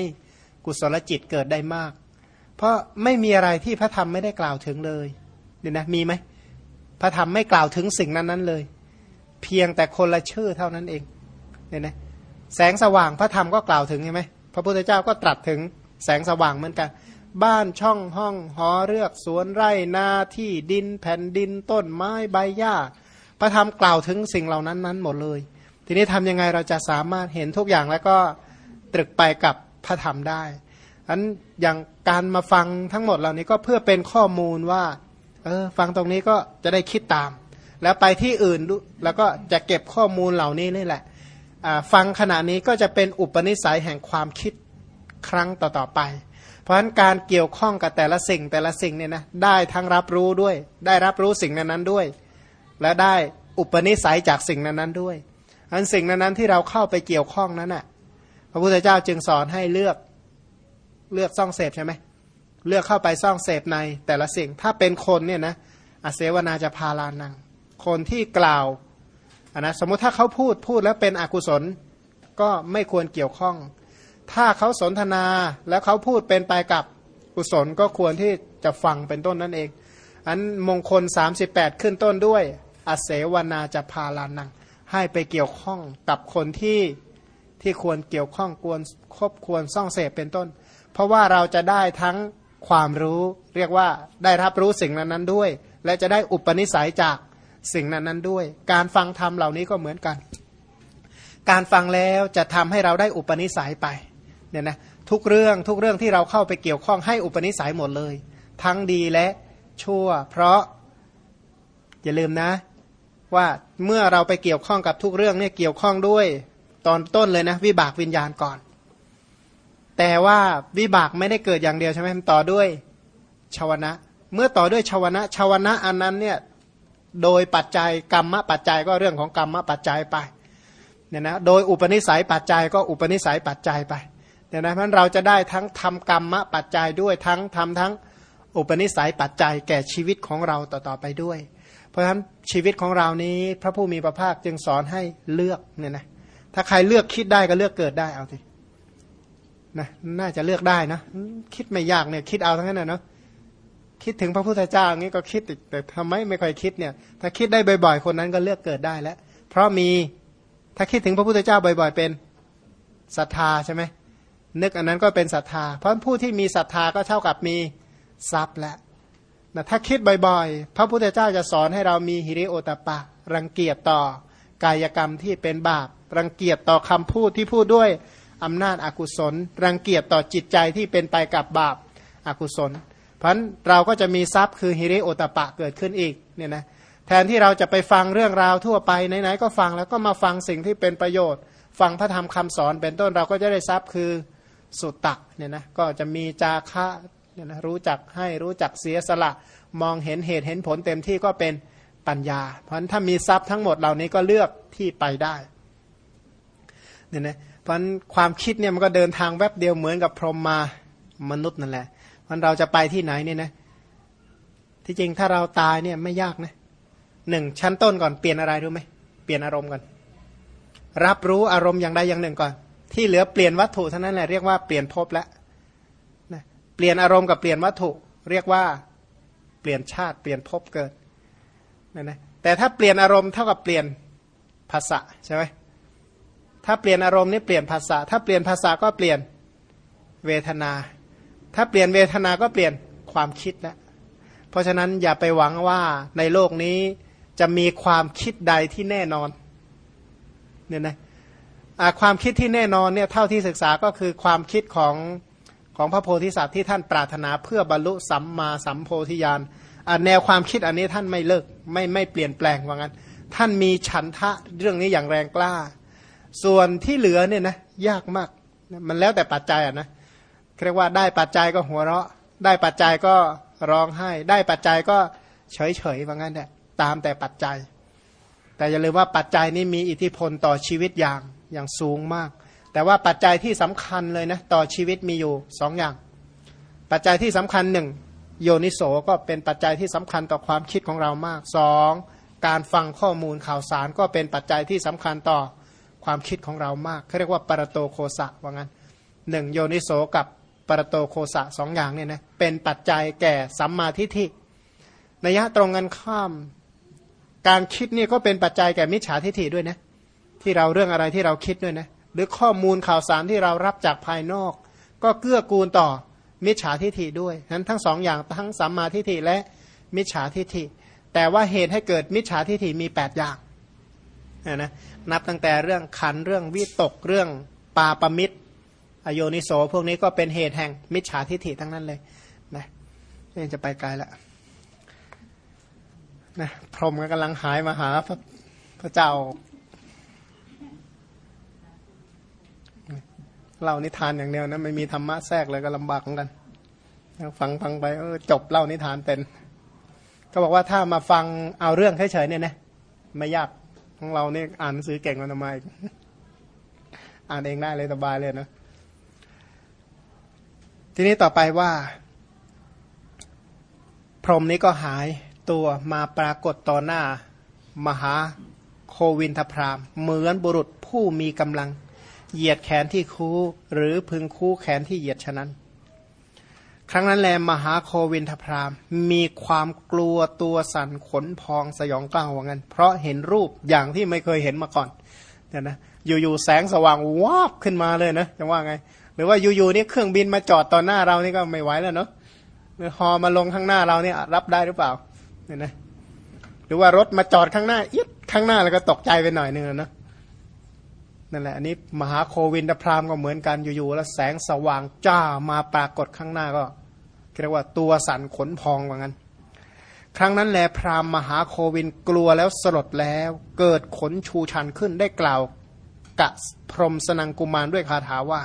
กุศลจิตเกิดได้มาก เพราะไม่มีอะไรที่พระธรรมไม่ได้กล่าวถึงเลยเดี๋ยนะมีไหมพระธรรมไม่กล่าวถึงสิ่งนั้นนั้นเลย เพียงแต่คนละชื่อเท่านั้นเองเนี่ยนะแสงสว่างพระธรรมก็กล่าวถึงใช่ไหมพระพุทธเจ้าก็ตรัสถึงแสงสว่างเหมือนกัน บ้านช่องห้องหอเรือกสวนไร่นาที่ดินแผ่นดินต้นไม้ใบหญ้าพระธรรมกล่าวถึงสิ่งเหล่านั้นนั้นหมดเลย ทีนี้ทำยังไงเราจะสามารถเห็นทุกอย่างแล้วก็ตรึกไปกับพระธรรมได้อันอย่างการมาฟังทั้งหมดเหล่านี้ก็เพื่อเป็นข้อมูลว่าเออฟังตรงนี้ก็จะได้คิดตาม แล้วไปที่อื่นแล้วก็จะเก็บข้อมูลเหล่านี้นี่แหละฟังขณะนี้ก็จะเป็นอุปนิสัยแห่งความคิดครั้งต่อๆไป เพราะฉะนั้นการเกี่ยวข้องกับแต่ละสิ่งแต่ละสิ่งเนี่ยนะได้ทั้งรับรู้ด้วย ได้รับรู้สิ่งนั้นๆด้วย และได้อุปนิสัยจากสิ่งนั้นๆด้วยอันสิ่งนั้นๆที่เราเข้าไปเกี่ยวข้องนั้นน่ะพระพุทธเจ้าจึงสอนให้เลือกเลือกซ่องเสพใช่ไหมเลือกเข้าไปซ่องเสพในแต่ละสิ่ง ถ้าเป็นคนเนี่ยนะอาเสวนาจะพาลานัง คนที่กล่าวนะสมมติถ้าเขาพูดพูดแล้วเป็นอกุศล ก็ไม่ควรเกี่ยวข้อง ถ้าเขาสนทนาแล้วเขาพูดเป็นไปกับกุศลก็ควรที่จะฟังเป็นต้นนั่นเอง อันมงคล 38 ขึ้นต้นด้วยอเสวนาจะพาลานัง ให้ไปเกี่ยวข้องกับคนที่ที่ควรเกี่ยวข้องควรคบควรซ่องเสพเป็นต้น เพราะว่าเราจะได้ทั้งความรู้เรียกว่าได้รับรู้สิ่งนั้นนั้นด้วย และจะได้อุปนิสัยจากสิ่งนั้นนั้นด้วย การฟังธรรมเหล่านี้ก็เหมือนกัน การฟังแล้วจะทำให้เราได้อุปนิสัยไป เนี่ยนะทุกเรื่องทุกเรื่องที่เราเข้าไปเกี่ยวข้องให้อุปนิสัยหมดเลย ทั้งดีและชั่ว เพราะอย่าลืมนะ ว่าเมื่อเราไปเกี่ยวข้องกับทุกเรื่องเนี่ยเกี่ยวข้องด้วยตอนต้นเลยนะวิบากวิญญาณก่อน แต่ว่าวิบากไม่ได้เกิดอย่างเดียวใช่ไหมมันต่อด้วยชาวนะ เมื่อต่อด้วยชาวนะชาวนะอันนั้นเนี่ยโดยปัจจัยกรรมปัจจัยก็เรื่องของกรรมปัจจัยไปเนี่ยนะโดยอุปนิสัยปัจจัยก็อุปนิสัยปัจจัยไป เนี่ยนะเพราะเราจะได้ทั้งทำกรรมปัจจัยด้วยทั้งทำทั้งอุปนิสัยปัจจัยแก่ชีวิตของเราต่อๆไปด้วย เพราะฉะนั้นชีวิตของเรานี้พระผู้มีพระภาคจึงสอนให้เลือกเนี่ยนะถ้าใครเลือกคิดได้ก็เลือกเกิดได้เอาสินะน่าจะเลือกได้นะคิดไม่ยากเนี่ยคิดเอาทั้งนั้นนะเนาะคิดถึงพระพุทธเจ้าอย่างนี้ก็คิดแต่ทำไมไม่ค่อยคิดเนี่ย ถ้าคิดได้บ่อยๆ คนนั้นก็เลือกเกิดได้แล้ว เพราะมีถ้าคิดถึงพระพุทธเจ้าบ่อย ๆ เป็นศรัทธาใช่ไหม นึกอันนั้นก็เป็นศรัทธา เพราะผู้ที่มีศรัทธาก็เท่ากับมีทรัพย์แล้วนะถ้าคิดบ่อยๆ พระพุทธเจ้าจะสอนให้เรามีฮิริโอตปะ รังเกียจต่อกายกรรมที่เป็นบาป รังเกียจต่อคำพูดที่พูดด้วยอำนาจอากุศล รังเกียจต่อจิตใจที่เป็นไปกับบาปอากุศลพราะนั้นเราก็จะมีทรัพย์คือฮิริโอตปะเกิดขึ้นอีกเนี่ยนะแทนที่เราจะไปฟังเรื่องราวทั่วไปไหนๆก็ฟังแล้วก็มาฟังสิ่งที่เป็นประโยชน์ ฟังพระธรรมคำสอนเป็นต้นเราก็จะได้ทรัพย์คือ สุตตะเนี่ยนะก็จะมีจาคะเนี่ยนะรู้จักให้รู้จักเสียสละ มองเห็นเหตุเห็นผลเต็มที่ก็เป็นปัญญา เพราะฉะนั้นถ้ามีทรัพย์ทั้งหมดเหล่านี้ก็เลือกที่ไปได้เนี่ยนะเพราะความคิดเนี่ยมันก็เดินทางแวบเดียวเหมือนกับพรหมมามนุษย์นั่นแหละมันเราจะไปที่ไหนเนี่ยนะที่จริงถ้าเราตายเนี่ยไม่ยากนะหนึ่งชั้นต้นก่อนเปลี่ยนอะไรรู้ไหมเปลี่ยนอารมณ์ก่อนรับรู้อารมณ์อย่างใดอย่างหนึ่งก่อน ที่เหลือเปลี่ยนวัตถุเท่านั้นแหละเรียกว่าเปลี่ยนภพแล้วนะเปลี่ยนอารมณ์กับเปลี่ยนวัตถุ เรียกว่าเปลี่ยนชาติเปลี่ยนภพเกิดนะนะแต่ถ้าเปลี่ยนอารมณ์เท่ากับเปลี่ยนภาษาใช่ไหมถ้าเปลี่ยนอารมณ์นี่เปลี่ยนภาษา ถ้าเปลี่ยนภาษาก็เปลี่ยนเวทนา ถ้าเปลี่ยนเวทนาก็เปลี่ยนความคิดแล้วเพราะฉะนั้นอย่าไปหวังว่าในโลกนี้จะมีความคิดใดที่แน่นอนเนี่ยนะ ความคิดที่แน่นอนเนี่ยเท่าที่ศึกษาก็คือความคิดของของพระโพธิสัตว์ที่ท่านปรารถนาเพื่อบรรลุสัมมาสัมโพธิญาณแนวความคิดอันนี้ท่านไม่เลิกไม่ไม่เปลี่ยนแปลงว่างั้น ท่านมีฉันทะเรื่องนี้อย่างแรงกล้า ส่วนที่เหลือเนี่ยนะยากมากมันแล้วแต่ปัจจัยอะนะเรียกว่าได้ปัจจัยก็หัวเราะ ได้ปัจจัยก็ร้องไห้ ได้ปัจจัยก็เฉยเฉยว่างั้นแหละตามแต่ปัจจัย แต่อย่าลืมว่าปัจจัยนี้มีอิทธิพลต่อชีวิตอย่าง อย่างสูงมาก แต่ว่าปัจจัยที่สำคัญเลยนะต่อชีวิตมีอยู่สองอย่าง ปัจจัยที่สำคัญหนึ่งโยนิโสก็เป็นปัจจัยที่สำคัญต่อความคิดของเรามากสองการฟังข้อมูลข่าวสารก็เป็นปัจจัยที่สำคัญต่อความคิดของเรามากเขาเรียกว่าปรโตโคสะว่างั้นหนึ่งโยนิโสกับปรโตโคสะสองอย่างเนี่ยนะเป็นปัจจัยแก่สัมมาทิฏฐินัยยะตรงกันข้าม การคิดนี่ก็เป็นปัจจัยแก่มิจฉาทิฏฐิด้วยนะ ที่เราเรื่องอะไรที่เราคิดด้วยนะหรือข้อมูลข่าวสารที่เรารับจากภายนอก ก็เกื้อกูลต่อมิจฉาทิฏฐิด้วยนั้นทั้งสองอย่างทั้งสัมมาทิฏฐิและมิจฉาทิฏฐิ แต่ว่าเหตุให้เกิดมิจฉาทิฏฐิมี 8 อย่างนะนับตั้งแต่เรื่องขันเรื่องวิตกเรื่องปาปมิตรอโยนิโสพวกนี้ก็เป็นเหตุแห่งมิจฉาทิฏฐิทั้งนั้นเลยนะนี่จะไปไกลละนะพรหมก็กำลังหายมาหาพระพระเจ้า เล่านิทานอย่างเดียวนะไม่มีธรรมะแทรกเลยก็ลำบากเหมือนกันฟังฟังไปเออจบเล่านิทานเป็น ก็บอกว่าถ้ามาฟังเอาเรื่องเฉยๆเนี่ยนะไม่ยากของเราเนี่ยอ่านหนังสือเก่งกันทำไมอ่านเองได้เลยสบายเลยนะทีนี้ต่อไปว่า พรหมนี้ก็หายตัวมาปรากฏต่อหน้า มหาโควินทพรามเหมือนบุรุษผู้มีกำลัง เหยียดแขนที่คูหรือพึงคูแขนที่เหยียดฉะนั้น ครั้งนั้นแลมหาโควินทพรามมีความกลัวตัวสั่นขนพองสยองกล้าวว่างั้น เพราะเห็นรูปอย่างที่ไม่เคยเห็นมาก่อนเนี่ยนะอยู่ๆแสงสว่างวาบขึ้นมาเลยนะจะว่าไง หรือว่าอยู่ๆนี่เครื่องบินมาจอดต่อหน้าเรานี่ก็ไม่ไหวแล้วเนาะหรือฮอมาลงข้างหน้าเราเนี่ยรับได้หรือเปล่าเนี่ยนะหรือว่ารถมาจอดข้างหน้าอิ๊ดข้างหน้าแล้วก็ตกใจไปหน่อยนึงนะ นั่นแหละอันนี้มหาโควินพรามก็เหมือนกันอยู่ๆแล้วแสงสว่างจ้ามาปรากฏข้างหน้าก็เรียกว่าตัวสั่นขนพองว่างั้น ครั้งนั้นแลพรามมหาโควินกลัวแล้วสลดแล้วเกิดขนชูชันขึ้นได้กล่าวกะพรมสนังกุมารด้วยคาถาว่า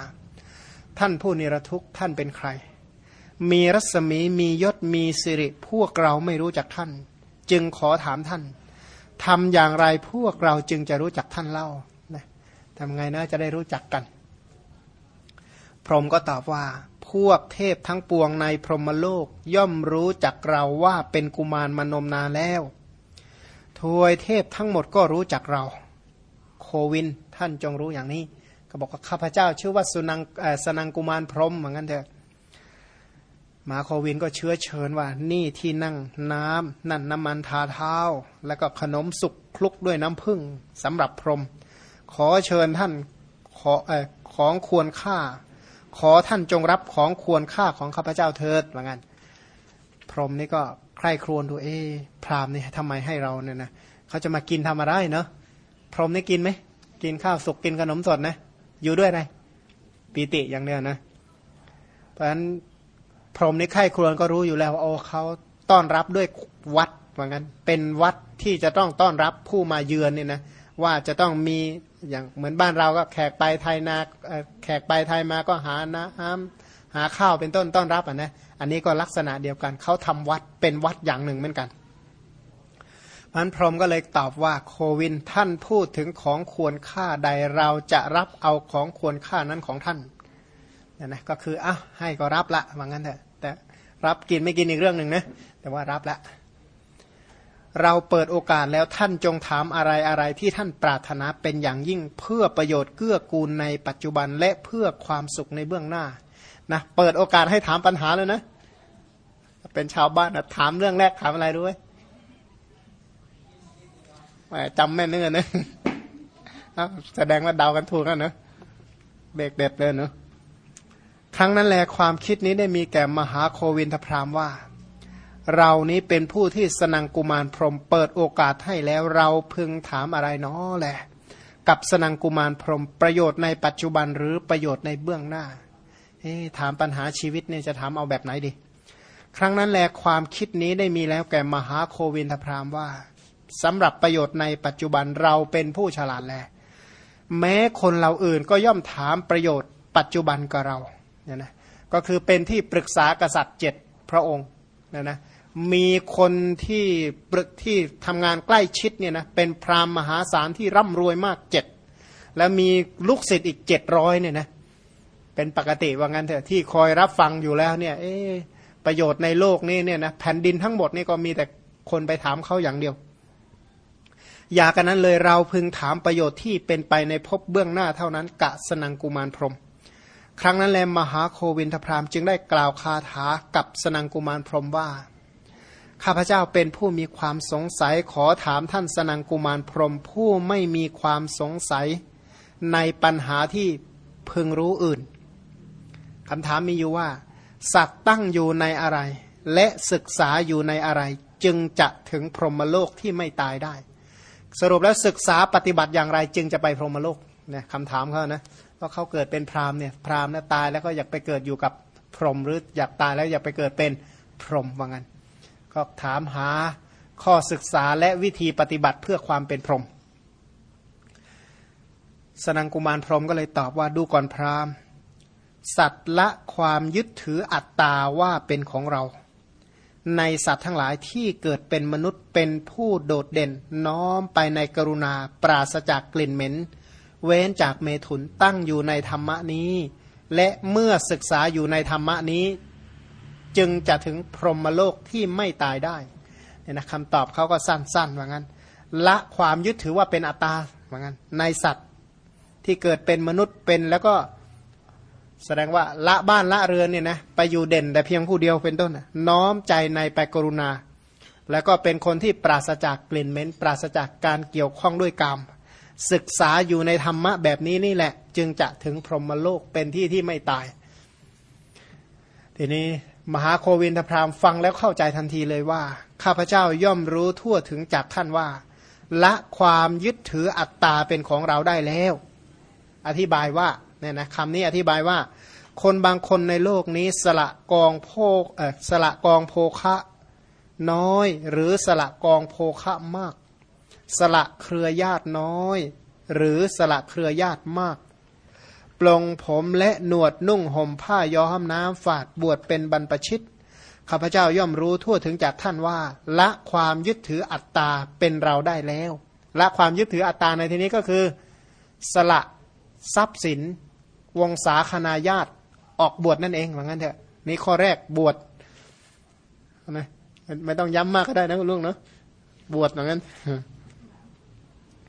ท่านผู้นิรทุกข์ท่านเป็นใคร มีรัศมีมียศมีสิริพวกเราไม่รู้จักท่าน จึงขอถามท่านทำอย่างไรพวกเราจึงจะรู้จักท่านเล่า ทำไงนะจะได้รู้จักกัน พรหมก็ตอบว่า พวกเทพทั้งปวงในพรหมโลกย่อมรู้จักเราว่าเป็นกุมารมนมนาแล้วทวยเทพทั้งหมดก็รู้จักเรา โควินท่านจงรู้อย่างนี้ ก็บอกว่าข้าพเจ้า ชื่อว่าสุนังสนังกุมารพรหมเหมือนกันเถอะมาโควินก็เชื้อเชิญว่า นี่ที่นั่งน้ำนั่นน้ำมันทาเท้า แล้วก็ขนมสุกคลุกด้วยน้ำผึ้งสำหรับพรหม ขอเชิญท่านขออของควรค่า ขอท่านจงรับของควรค่าของข้าพเจ้าเถิดว่างั้น พรหมนี่ก็ใคร่ครวญดูเอ๊พรามนี่ทำไมให้เราเนี่ยนะเขาจะมากินทำอะไรเนาะพรหมนี่กินไหมกินข้าวสุกกินขนมสดนะ อยู่ด้วยอะไรปีติอย่างเดียวนะ เพราะฉะนั้นพรหมนี่ไข้ครวญก็รู้อยู่แล้วว่าโอ้เขาต้อนรับด้วยวัดว่างั้น เป็นวัดที่จะต้องต้อนรับผู้มาเยือนเนี่ยนะว่าจะต้องมี อย่างเหมือนบ้านเราก็แขกไปไทยนาแขกไปไทยมาก็หาน้ำหาข้าวเป็นต้นต้อนรับอะนะอันนี้ก็ลักษณะเดียวกันเขาทำวัดเป็นวัดอย่างหนึ่งเหมือนกันพันพรหมก็เลยตอบว่าโควินท่านพูดถึงของควรค่าใดเราจะรับเอาของควรค่านั้นของท่านเนี่ยนะก็คืออะให้ก็รับละว่างั้นเถอะแต่รับกินไม่กินอีกเรื่องหนึ่งนะแต่ว่ารับละ เราเปิดโอกาสแล้วท่านจงถามอะไรอะไรที่ท่านปรารถนาเป็นอย่างยิ่งเพื่อประโยชน์เกื้อกูลในปัจจุบันและเพื่อความสุขในเบื้องหน้านะเปิดโอกาสให้ถามปัญหาเลยนะ เป็นชาวบ้านนะถามเรื่องแรกถามอะไรด้วยจำแม่นเนื้อนะแสดงว่าเดากันถูกแล้วเนะเด็กเด็ดเลยเนาะครั้งนั้นแหละความคิดนี้ได้มีแก่มหาโควินทพรามว่า เรานี้เป็นผู้ที่สนังกุมารพรหมเปิดโอกาสให้แล้วเราพึงถามอะไรนาะแหละ กับสนังกุมารพรหมประโยชน์ในปัจจุบันหรือประโยชน์ในเบื้องหน้าถามปัญหาชีวิตเนี่ยจะถามเอาแบบไหนดี ครั้งนั้นแลความคิดนี้ได้มีแล้วแก่มหาโควินทพรามว่าสำหรับประโยชน์ในปัจจุบันเราเป็นผู้ฉลาดแล แม้คนเราอื่นก็ย่อมถามประโยชน์ปัจจุบันกับเราเนี่ยนะก็คือเป็นที่ปรึกษากษัตริย์เจ็ดพระองค์นะนะ มีคนที่ปรึกที่ทำงานใกล้ชิดเนี่ยนะเป็นพราหมณ์มหาศาลที่ร่ำรวยมากเจ็ดแล้วมีลูกศิษย์อีกเจ็ดร้อยเนี่ยนะเป็นปกติว่างั้นเถอะที่คอยรับฟังอยู่แล้วเนี่ยเอประโยชน์ในโลกนี้เนี่ยนะแผ่นดินทั้งหมดนี่ก็มีแต่คนไปถามเขาอย่างเดียว อย่ากันนั้นเลยเราพึงถามประโยชน์ที่เป็นไปในภพเบื้องหน้าเท่านั้น กะสนังกุมารพรหมครั้งนั้นแลมหาโควินทพรามจึงได้กล่าวคาถากับสนังกุมารพรหมว่า ข้าพเจ้าเป็นผู้มีความสงสัยขอถามท่านสนังกุมารพรมผู้ไม่มีความสงสัยในปัญหาที่พึงรู้อื่นคำถามมีอยู่ว่า สัตว์ตั้งอยู่ในอะไร และศึกษาอยู่ในอะไร จึงจะถึงพรหมโลกที่ไม่ตายได้ สรุปแล้วศึกษาปฏิบัติอย่างไร จึงจะไปพรหมโลกเนี่ยคำถามเขานะเพราะเขาเกิดเป็นพรามเนี่ยพรามณ์นะตายแล้วก็อยากไปเกิดอยู่กับพรหมหรืออยากตายแล้วอยากไปเกิดเป็นพรหมว่างั้น ก็ถามหาข้อศึกษาและวิธีปฏิบัติเพื่อความเป็นพรหมสนังกุมารพรหมก็เลยตอบว่าดูก่อนพราหมณ์ สัตว์ละความยึดถืออัตตาว่าเป็นของเรา ในสัตว์ทั้งหลายที่เกิดเป็นมนุษย์เป็นผู้โดดเด่น น้อมไปในกรุณาปราศจากกลิ่นเหม็น เว้นจากเมถุนตั้งอยู่ในธรรมนี้ และเมื่อศึกษาอยู่ในธรรมนี้ จึงจะถึงพรหมโลกที่ไม่ตายได้เนี่ยนะคำตอบเขาก็สั้นๆว่างั้น ละความยึดถือว่าเป็นอัตตาว่างั้นในสัตว์ที่เกิดเป็นมนุษย์เป็นแล้วก็แสดงว่าละบ้านละเรือนเนี่ยนะไปอยู่เด่นแต่เพียงผู้เดียวเป็นต้นน้อมใจในไปกรุณา แล้วก็เป็นคนที่ปราศจากกลิ่นเหม็นปราศจากการเกี่ยวข้องด้วยกรรมศึกษาอยู่ในธรรมะแบบนี้นี่แหละ จึงจะถึงพรหมโลกเป็นที่ที่ไม่ตาย ทีนี้ มหาโควินทพรามฟังแล้วเข้าใจทันทีเลยว่า ข้าพเจ้าย่อมรู้ทั่วถึงจากท่านว่า ละความยึดถืออัตตาเป็นของเราได้แล้ว อธิบายว่าเนี่ยนะคำนี้อธิบายว่า คนบางคนในโลกนี้สละกองโพเออสละกองโภคะน้อย หรือสละกองโภคะมาก สละเครือญาติน้อย หรือสละเครือญาติมาก ปลงผมและหนวดนุ่งห่มผ้าย้อมน้ำฝาดบวชเป็นบรรพชิตข้าพเจ้าย่อมรู้ทั่วถึงจากท่านว่า ละความยึดถืออัตตาเป็นเราได้แล้ว ละความยึดถืออัตตาในที่นี้ก็คือ สละทรัพย์สิน วงศาคณาญาติออกบวชนั่นเองเหมือนกันเถอะนี่ข้อแรกบวชนะไม่ต้องย้ำมากก็ได้นะลุงเนาะบวชเหมือนกัน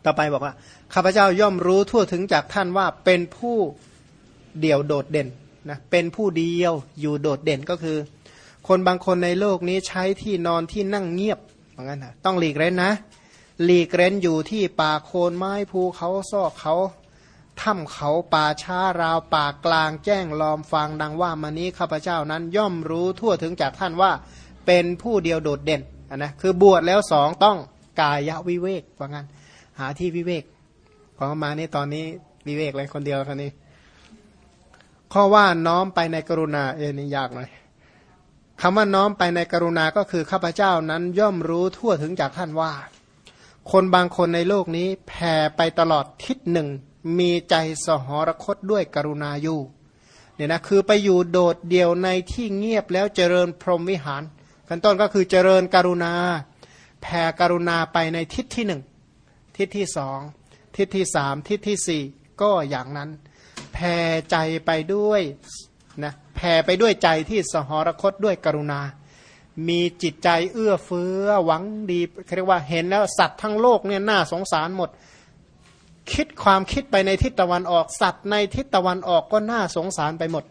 ต่อไปบอกว่าข้าพเจ้าย่อมรู้ทั่วถึงจากท่านว่าเป็นผู้เดี่ยวโดดเด่นนะเป็นผู้เดียวอยู่โดดเด่นก็คือ คนบางคนในโลกนี้ใช้ที่นอนที่นั่งเงียบเหมือนกันนะต้องหลีกเร้นนะ หลีกเร้นอยู่ที่ป่าโคนไม้ภูเขาซอกเขาถ้ำเขาป่าช้าราวป่ากลางแจ้งลอมฟังดังว่ามานี้ข้าพเจ้านั้นย่อมรู้ทั่วถึงจากท่านว่าเป็นผู้เดียวโดดเด่นนะคือบวชแล้วสองต้องกายวิเวกว่างั้น หาที่วิเวก ของมานี่ตอนนี้วิเวกเลยคนเดียวคนนี้ ข้อว่าน้อมไปในกรุณาเอ็นี่ยากหน่อยคำว่าน้อมไปในกรุณาก็คือข้าพเจ้านั้นย่อมรู้ทั่วถึงจากท่านว่า คนบางคนในโลกนี้แผ่ไปตลอดทิศหนึ่ง มีใจสหรคตด้วยกรุณาอยู่เนี่ยนะคือไปอยู่โดดเดี่ยวในที่เงียบแล้วเจริญพรหมวิหารขั้นต้นก็คือเจริญกรุณา แผ่กรุณาไปในทิศที่หนึ่ง ทิศที่สองทิศที่สามทิศที่สี่ก็อย่างนั้นแผ่ใจไปด้วยนะแผ่ไปด้วยใจที่สหรคตด้วยกรุณา มีจิตใจเอื้อเฟื้อหวังดีเรียกว่าเห็นแล้วสัตว์ทั้งโลกเนี่ยน่าสงสารหมด คิดความคิดไปในทิศตะวันออก สัตว์ในทิศตะวันออกก็น่าสงสารไปหมด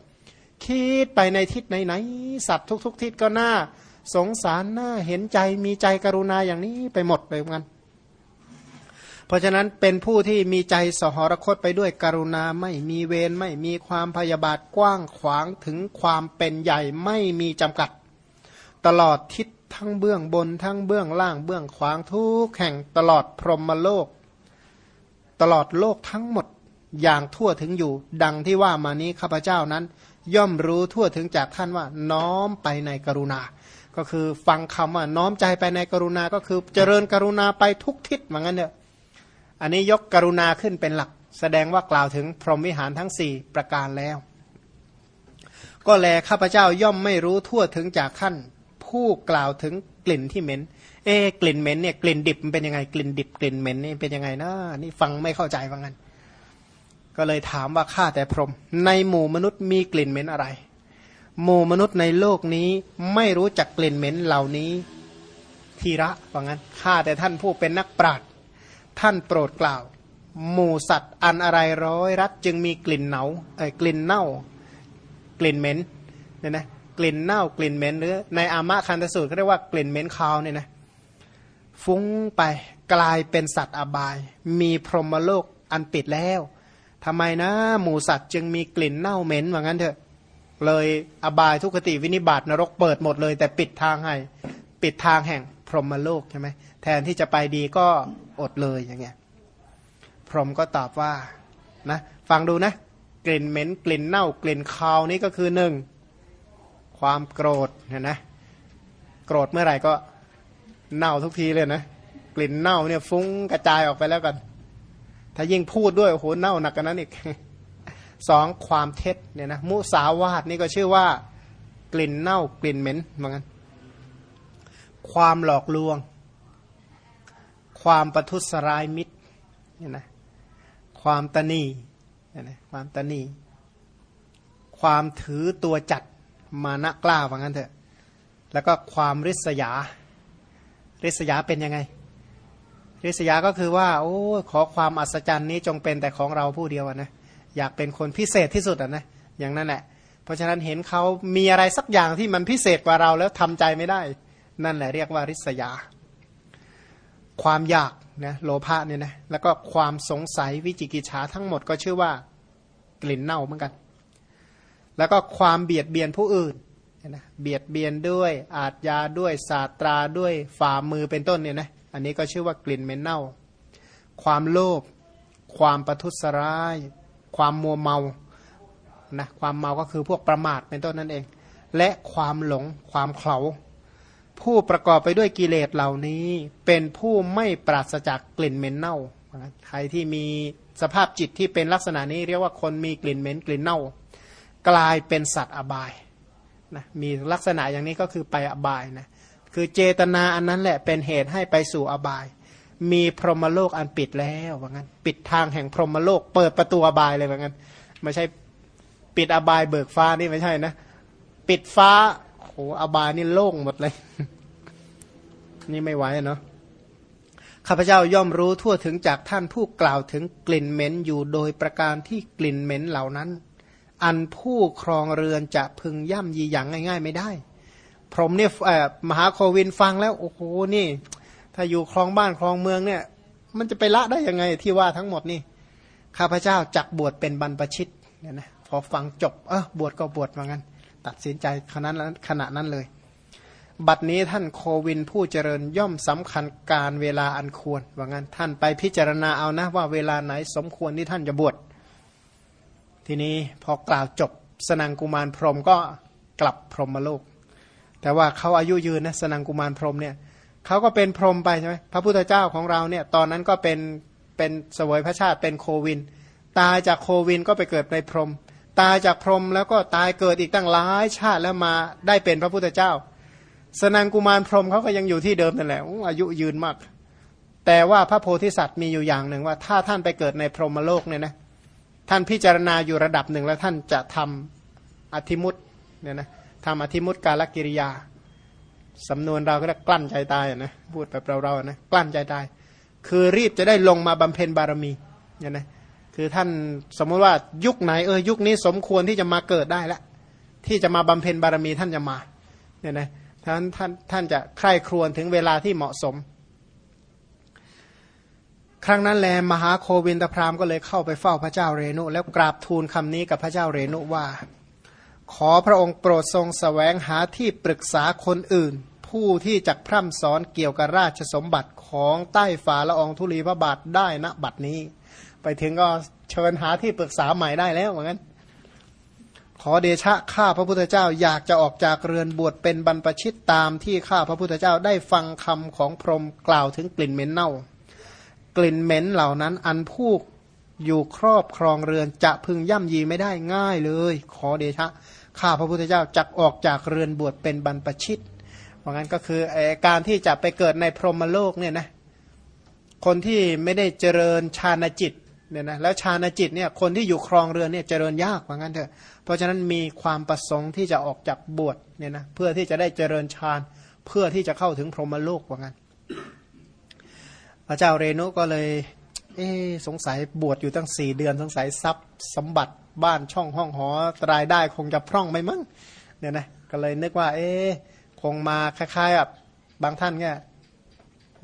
คิดไปในทิศไหนๆสัตว์ทุก ๆ ทิศก็น่าสงสารน่าเห็นใจมีใจกรุณาอย่างนี้ไปหมดเลยเหมือนกัน เพราะฉะนั้นเป็นผู้ที่มีใจสหรคตไปด้วยกรุณาไม่มีเวรไม่มีความพยาบาทกว้างขวางถึงความเป็นใหญ่ไม่มีจำกัด ตลอดทิศทั้งเบื้องบนทั้งเบื้องล่างเบื้องขวางทุกแห่งตลอดพรหมโลก ตลอดโลกทั้งหมดอย่างทั่วถึงอยู่ ดังที่ว่ามานี้ข้าพเจ้านั้น ย่อมรู้ทั่วถึงจากท่านว่า น้อมไปในกรุณา ก็คือฟังคำว่าน้อมใจไปในกรุณาก็คือเจริญกรุณาไปทุกทิศเหมือนกันเนอะ อันนี้ยกกรุณาขึ้นเป็นหลัก แสดงว่ากล่าวถึงพรหมวิหารทั้ง 4 ประการแล้ว ก็แลข้าพเจ้าย่อมไม่รู้ทั่วถึงจากท่านผู้กล่าวถึงกลิ่นที่เหม็น เอ๊กลิ่นเหม็นเนี่ยกลิ่นดิบมันเป็นยังไงกลิ่นดิบกลิ่นเหม็นนี่เป็นยังไงนะนี่ฟังไม่เข้าใจว่างั้น ก็เลยถามว่าข้าแต่พรหมในหมู่มนุษย์มีกลิ่นเหม็นอะไร หมู่มนุษย์ในโลกนี้ไม่รู้จักกลิ่นเหม็นเหล่านี้ทีระว่างั้นข้าแต่ท่านผู้เป็นนักปราชญ์ ท่านโปรดกล่าว หมูสัตว์อันอะไรร้อยรัดจึงมีกลิ่นเหนาเอ้กลิ่นเน่า กลิ่นเหม็นเนี่ยนะกลิ่นเน่ากลิ่นเหม็นหรือในอามะคันตสูตรเขาเรียกว่ากลิ่นเหม็นคาวเนี่ยนะฟุ้งไปกลายเป็นสัตว์อบาย มีพรหมโลกอันปิดแล้วทำไมนะ หมูสัตว์จึงมีกลิ่นเน่าเหม็นว่างั้นเถอะ เลยอบายทุกขติวินิบาตนรกเปิดหมดเลย แต่ปิดทางให้ ปิดทางแห่งพรหมโลกใช่ไหม แทนที่จะไปดีก็อดเลยอย่างเงี้ยพรหมก็ตอบว่านะฟังดูนะ กลิ่นเหม็นกลิ่นเน่ากลิ่นคาวนี่ก็คือหนึ่งความโกรธเนี่ยนะโกรธเมื่อไหร่ก็เน่าทุกทีเลยนะกลิ่นเน่าเนี่ยฟุ้งกระจายออกไปแล้วกัน ถ้ายิ่งพูดด้วยโอ้โหเน่าหนักกันนั้นอีกสองความเท็จเนี่ยนะมุสาวาทนี่ก็ชื่อว่ากลิ่นเน่ากลิ่นเหม็นเหมือนกันความหลอกลวง ความประทุษร้ายมิตรเนี่ยนะความตนีเนี่ยนะความตนีความถือตัวจัดมานะกล้าว่างั้นเถอะ แล้วก็ความริษยา ริษยาเป็นยังไง ริษยาก็คือว่า โอ้ขอความอัศจรรย์นี้จงเป็นแต่ของเราผู้เดียวนะอยากเป็นคนพิเศษที่สุดอะนะอย่างนั้นแหละเพราะฉะนั้นเห็นเขามีอะไรสักอย่างที่มันพิเศษกว่าเราแล้วทำใจไม่ได้ นั่นแหละเรียกว่าริษยา ความอยากนะโลภะเนี่ยนะแล้วก็ความสงสัยวิจิกิจฉาทั้งหมดก็ชื่อว่ากลิ่นเน่าเหมือนกัน แล้วก็ความเบียดเบียนผู้อื่นนะเบียดเบียนด้วยอาทยาด้วยศาสตราด้วยฝ่ามือเป็นต้นเนี่ยนะอันนี้ก็ชื่อว่ากลิ่นเหม็นเน่า ความโลภความประทุษร้าย ความมัวเมานะความเมาก็คือพวกประมาทเป็นต้นนั่นเอง และความหลงความเขลา ผู้ประกอบไปด้วยกิเลสเหล่านี้ เป็นผู้ไม่ปราศจากกลิ่นเหม็นเน่าใครที่มีสภาพจิตที่เป็นลักษณะนี้เรียกว่าคนมีกลิ่นเหม็นกลิ่นเน่า กลายเป็นสัตว์อบายนะมีลักษณะอย่างนี้ก็คือไปอบายนะคือเจตนาอันนั้นแหละเป็นเหตุให้ไปสู่อบาย มีพรหมโลกอันปิดแล้วว่างั้น ปิดทางแห่งพรหมโลก เปิดประตูอบายเลยว่างั้น ไม่ใช่ปิดอบายเบิกฟ้านี่ไม่ใช่นะ ปิดฟ้า อ้อบายนี่โล่งหมดเลย นี่ไม่ไหวเนาะข้าพเจ้าย่อมรู้ทั่วถึงจากท่านผู้กล่าวถึงกลิ่นเหม็นอยู่โดยประการที่กลิ่นเหม็นเหล่านั้น อันผู้ครองเรือนจะพึงย่ำยีอย่างง่ายๆไม่ได้ พรหมเนี่ยมหาโควินฟังแล้ว โอ้โหนี่ ถ้าอยู่ครองบ้านครองเมืองเนี่ย มันจะไปละได้ยังไงที่ว่าทั้งหมดนี่ข้าพเจ้าจักบวชเป็นบรรพชิตเนี่ยนะพอฟังจบเออบวชก็บวชมางั้น ตัดสินใจขณะนั้นขณะนั้นเลย บัดนี้ท่านโควินผู้เจริญย่อมสำคัญการเวลาอันควร ว่างั้นท่านไปพิจารณาเอานะว่าเวลาไหนสมควรที่ท่านจะบวชทีนี้พอกล่าวจบสนังกุมารพรหมก็กลับพรหมโลก แต่ว่าเขาอายุยืนนะสนังกุมารพรหมเนี่ยเขาก็เป็นพรหมไปใช่ไหมพระพุทธเจ้าของเราเนี่ยตอนนั้นก็เป็นเป็นสวยพระชาติเป็นโควิน ตายจากโควินก็ไปเกิดในพรหม ตายจากพรหมแล้วก็ตายเกิดอีกตั้งหลายชาติแล้วมาได้เป็นพระพุทธเจ้า สนังกุมารพรหมเขาก็ยังอยู่ที่เดิมนั่นแหละอายุยืนมาก แต่ว่าพระโพธิสัตว์มีอยู่อย่างหนึ่งว่า ถ้าท่านไปเกิดในพรหมโลกเนี่ยนะท่านพิจารณาอยู่ระดับหนึ่งแล้วท่านจะทำอธิมุตเนี่ยนะทำอธิมุตกาลกิริยาสำนวนเราก็ได้กลั้นใจตายนะพูดแบบเราเรานะกลั้นใจตาย คือรีบจะได้ลงมาบำเพ็ญบารมีเนี่ยนะ คือท่านสมมติว่ายุคไหนเออยุคนี้สมควรที่จะมาเกิดได้แล้วที่จะมาบำเพ็ญบารมีท่านจะมาเนี่ยนะท่านท่านท่านจะใคร่ครวญถึงเวลาที่เหมาะสม ครั้งนั้นแลมหาโควินตพรามก็เลยเข้าไปเฝ้าพระเจ้าเรนุ แล้วกราบทูลคำนี้กับพระเจ้าเรนุว่า ขอพระองค์โปรดทรงสแสวงหาที่ปรึกษาคนอื่น ผู้ที่จักพร่ำสอนเกี่ยวกับราชสมบัติของใต้ฝ่าละอองธุลีพระบาทได้ณบัดนี้ ไปถึงก็เชิญหาที่ปรึกษาใหม่ได้แล้วเหมือนกันขอเดชะข้าพระพุทธเจ้าอยากจะออกจากเรือนบวชเป็นบรรพชิตตามที่ข้าพระพุทธเจ้าได้ฟังคำของพรหมกล่าวถึงกลิ่นเหม็นเน่า กลิ่นเหม็นเหล่านั้นอันผู้อยู่ครอบครองเรือนจะพึงย่ำยีไม่ได้ง่ายเลย ขอเดชะ ข้าพระพุทธเจ้าจักออกจากเรือนบวชเป็นบรรพชิตเพราะงั้นก็คือการที่จะไปเกิดในพรหมโลกเนี่ยนะคนที่ไม่ได้เจริญฌานจิต เนี่ยนะแล้วฌานจิตเนี่ยคนที่อยู่ครองเรือนเนี่ยเจริญยากว่างั้นเถอะเพราะฉะนั้นมีความประสงค์ที่จะออกจากบวชเนี่ยนะเพื่อที่จะได้เจริญฌานเพื่อที่จะเข้าถึงพรหมโลกว่างั้นพระเจ้าเรนุก็เลยเอสงสัยบวชอยู่ตั้งสี่เดือน สงสัยทรัพย์สมบัติบ้านช่องห้องหอรายได้คงจะพร่องไม่มั้งเนี่ยนะก็เลยนึกว่า เอคงมาคล้ายๆแบบบางท่านเนี่ย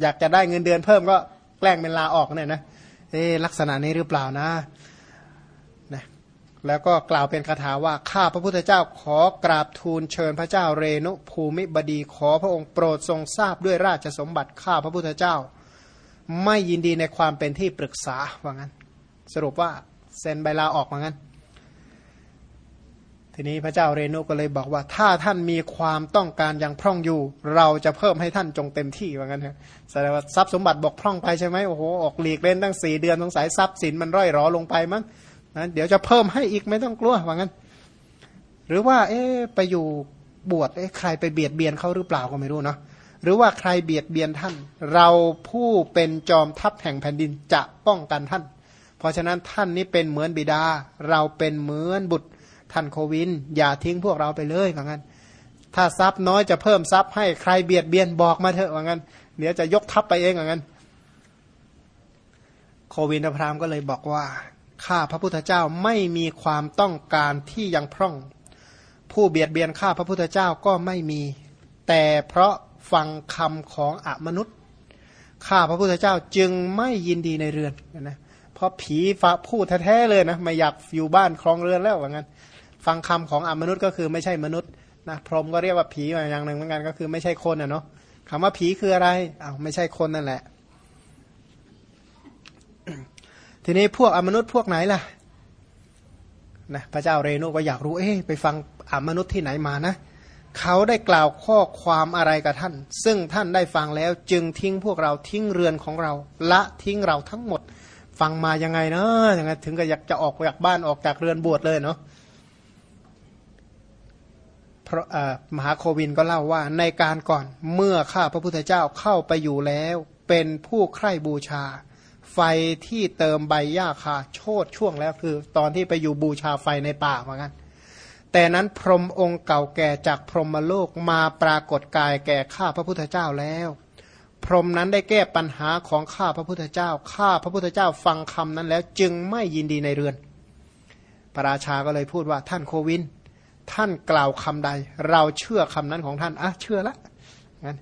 อยากจะได้เงินเดือนเพิ่มก็แกล้งเป็นลาออกเนี่ยนะ เอลักษณะนี้หรือเปล่านะนะ แล้วก็กล่าวเป็นคาถาว่า ข้าพระพุทธเจ้าขอกราบทูลเชิญพระเจ้าเรนุภูมิบดีขอพระองค์โปรดทรงทราบด้วยราชสมบัติข้าพระพุทธเจ้า ไม่ยินดีในความเป็นที่ปรึกษาว่างั้น สรุปว่าเซ็นใบลาออกว่างั้น ทีนี้พระเจ้าเรนุก็เลยบอกว่า ถ้าท่านมีความต้องการอย่างพร่องอยู่ เราจะเพิ่มให้ท่านจงเต็มที่ว่างั้นครับแสดงว่าทรัพย์สมบัติบกพร่องไปใช่ไหมโอ้โหออกหลีกเล่นตั้งสี่เดือนสงสัยทรัพย์สินมันร่อยรอลงไปมั้งนะเดี๋ยวจะเพิ่มให้อีกไม่ต้องกลัวว่างั้น หรือว่า เอ๊ไปอยู่บวชเอ๊ใครไปเบียดเบียนเขาหรือเปล่าก็ไม่รู้เนาะหรือว่าใครเบียดเบียนท่าน เราผู้เป็นจอมทัพแห่งแผ่นดินจะป้องกันท่าน เพราะฉะนั้นท่านนี้เป็นเหมือนบิดา เราเป็นเหมือนบุตร ท่านโควิน อย่าทิ้งพวกเราไปเลยว่างั้น ถ้าทรัพย์น้อยจะเพิ่มทรัพย์ให้ใครเบียดเบียนบอกมาเถอะว่างั้นเดี๋ยวจะยกทัพไปเองว่างั้น โควินพรามก็เลยบอกว่าข้าพระพุทธเจ้าไม่มีความต้องการที่ยังพร่อง ผู้เบียดเบียนข้าพระพุทธเจ้าก็ไม่มี แต่เพราะฟังคำของอมนุษย์ข้าพระพุทธเจ้าจึงไม่ยินดีในเรือนนะเพราะผีฟ้าพูดแท้ๆเลยนะไม่อยากอยู่บ้านคลองเรือนแล้วว่างั้น ฟังคำของอมนุษย์ก็คือไม่ใช่มนุษย์นะพรหมก็เรียกว่าผีอย่างหนึ่งเหมือนกันก็คือไม่ใช่คนอะเนาะคำว่าผีคืออะไรอ้าวไม่ใช่คนนั่นแหละ ทีนี้พวกอมนุษย์พวกไหนล่ะนะพระเจ้าเรนุก็อยากรู้เอ๊ะไปฟังอมนุษย์ที่ไหนมานะเขาได้กล่าวข้อความอะไรกับท่าน ซึ่งท่านได้ฟังแล้วจึงทิ้งพวกเราทิ้งเรือนของเรา ละทิ้งเราทั้งหมด ฟังมายังไงเนาะยังไงถึงกับอยากจะออกจากบ้านออกจากเรือนบวชเลยเนาะ มหาโควินก็เล่าว่าในการก่อนเมื่อข้าพระพุทธเจ้าเข้าไปอยู่แล้ว เป็นผู้ใคร่บูชา ไฟที่เติมใบหญ้าคาโชดช่วงแล้วคือ ตอนที่ไปอยู่บูชาไฟในป่าเหมือนกันแต่นั้นพรหมองค์เก่าแก่จากพรหมโลกมาปรากฏกายแก่ข้าพระพุทธเจ้าแล้ว พรหมนั้นได้แก้ปัญหาของข้าพระพุทธเจ้า ข้าพระพุทธเจ้าฟังคำนั้นแล้วจึงไม่ยินดีในเรือนพระราชาก็เลยพูดว่าท่านโควิน ท่านกล่าวคำใด เราเชื่อคำนั้นของท่านอะเชื่อละงั้น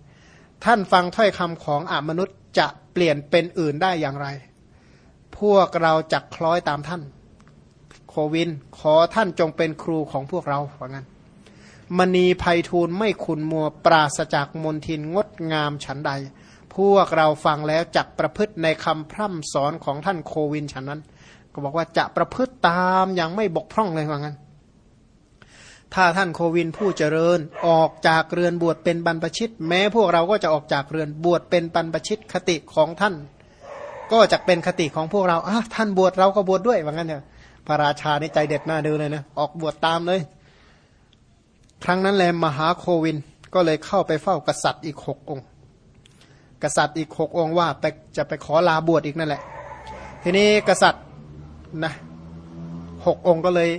ท่านฟังถ้อยคำของอมนุษย์จะเปลี่ยนเป็นอื่นได้อย่างไร พวกเราจักคล้อยตามท่าน โควิน ขอท่านจงเป็นครูของพวกเราว่างั้นมณีภัยทูลไม่ขุนมัวปราศจากมนทินงดงามฉันใด พวกเราฟังแล้วจักประพฤติในคำพร่ำสอนของท่านโควินฉันนั้น ก็บอกว่าจะประพฤติตามอย่างไม่บกพร่องเลยว่างั้น ถ้าท่านโควินผู้เจริญออกจากเรือนบวชเป็นบรรพชิต แม้พวกเราก็จะออกจากเรือนบวชเป็นบรรพชิตคติของท่าน ก็จะเป็นคติของพวกเราอะท่านบวชเราก็บวชด้วยว่างั้นเถอะพระราชาในใจเด็ดหน้าดูเลยนะออกบวชตามเลย ครั้งนั้นแลมหาโควินก็เลยเข้าไปเฝ้ากษัตริย์อีกหกองค์ กษัตริย์อีกหกองค์ว่าไปจะไปขอลาบวชอีกนั่นแหละ ทีนี้กษัตริย์นะหกองค์ก็เลย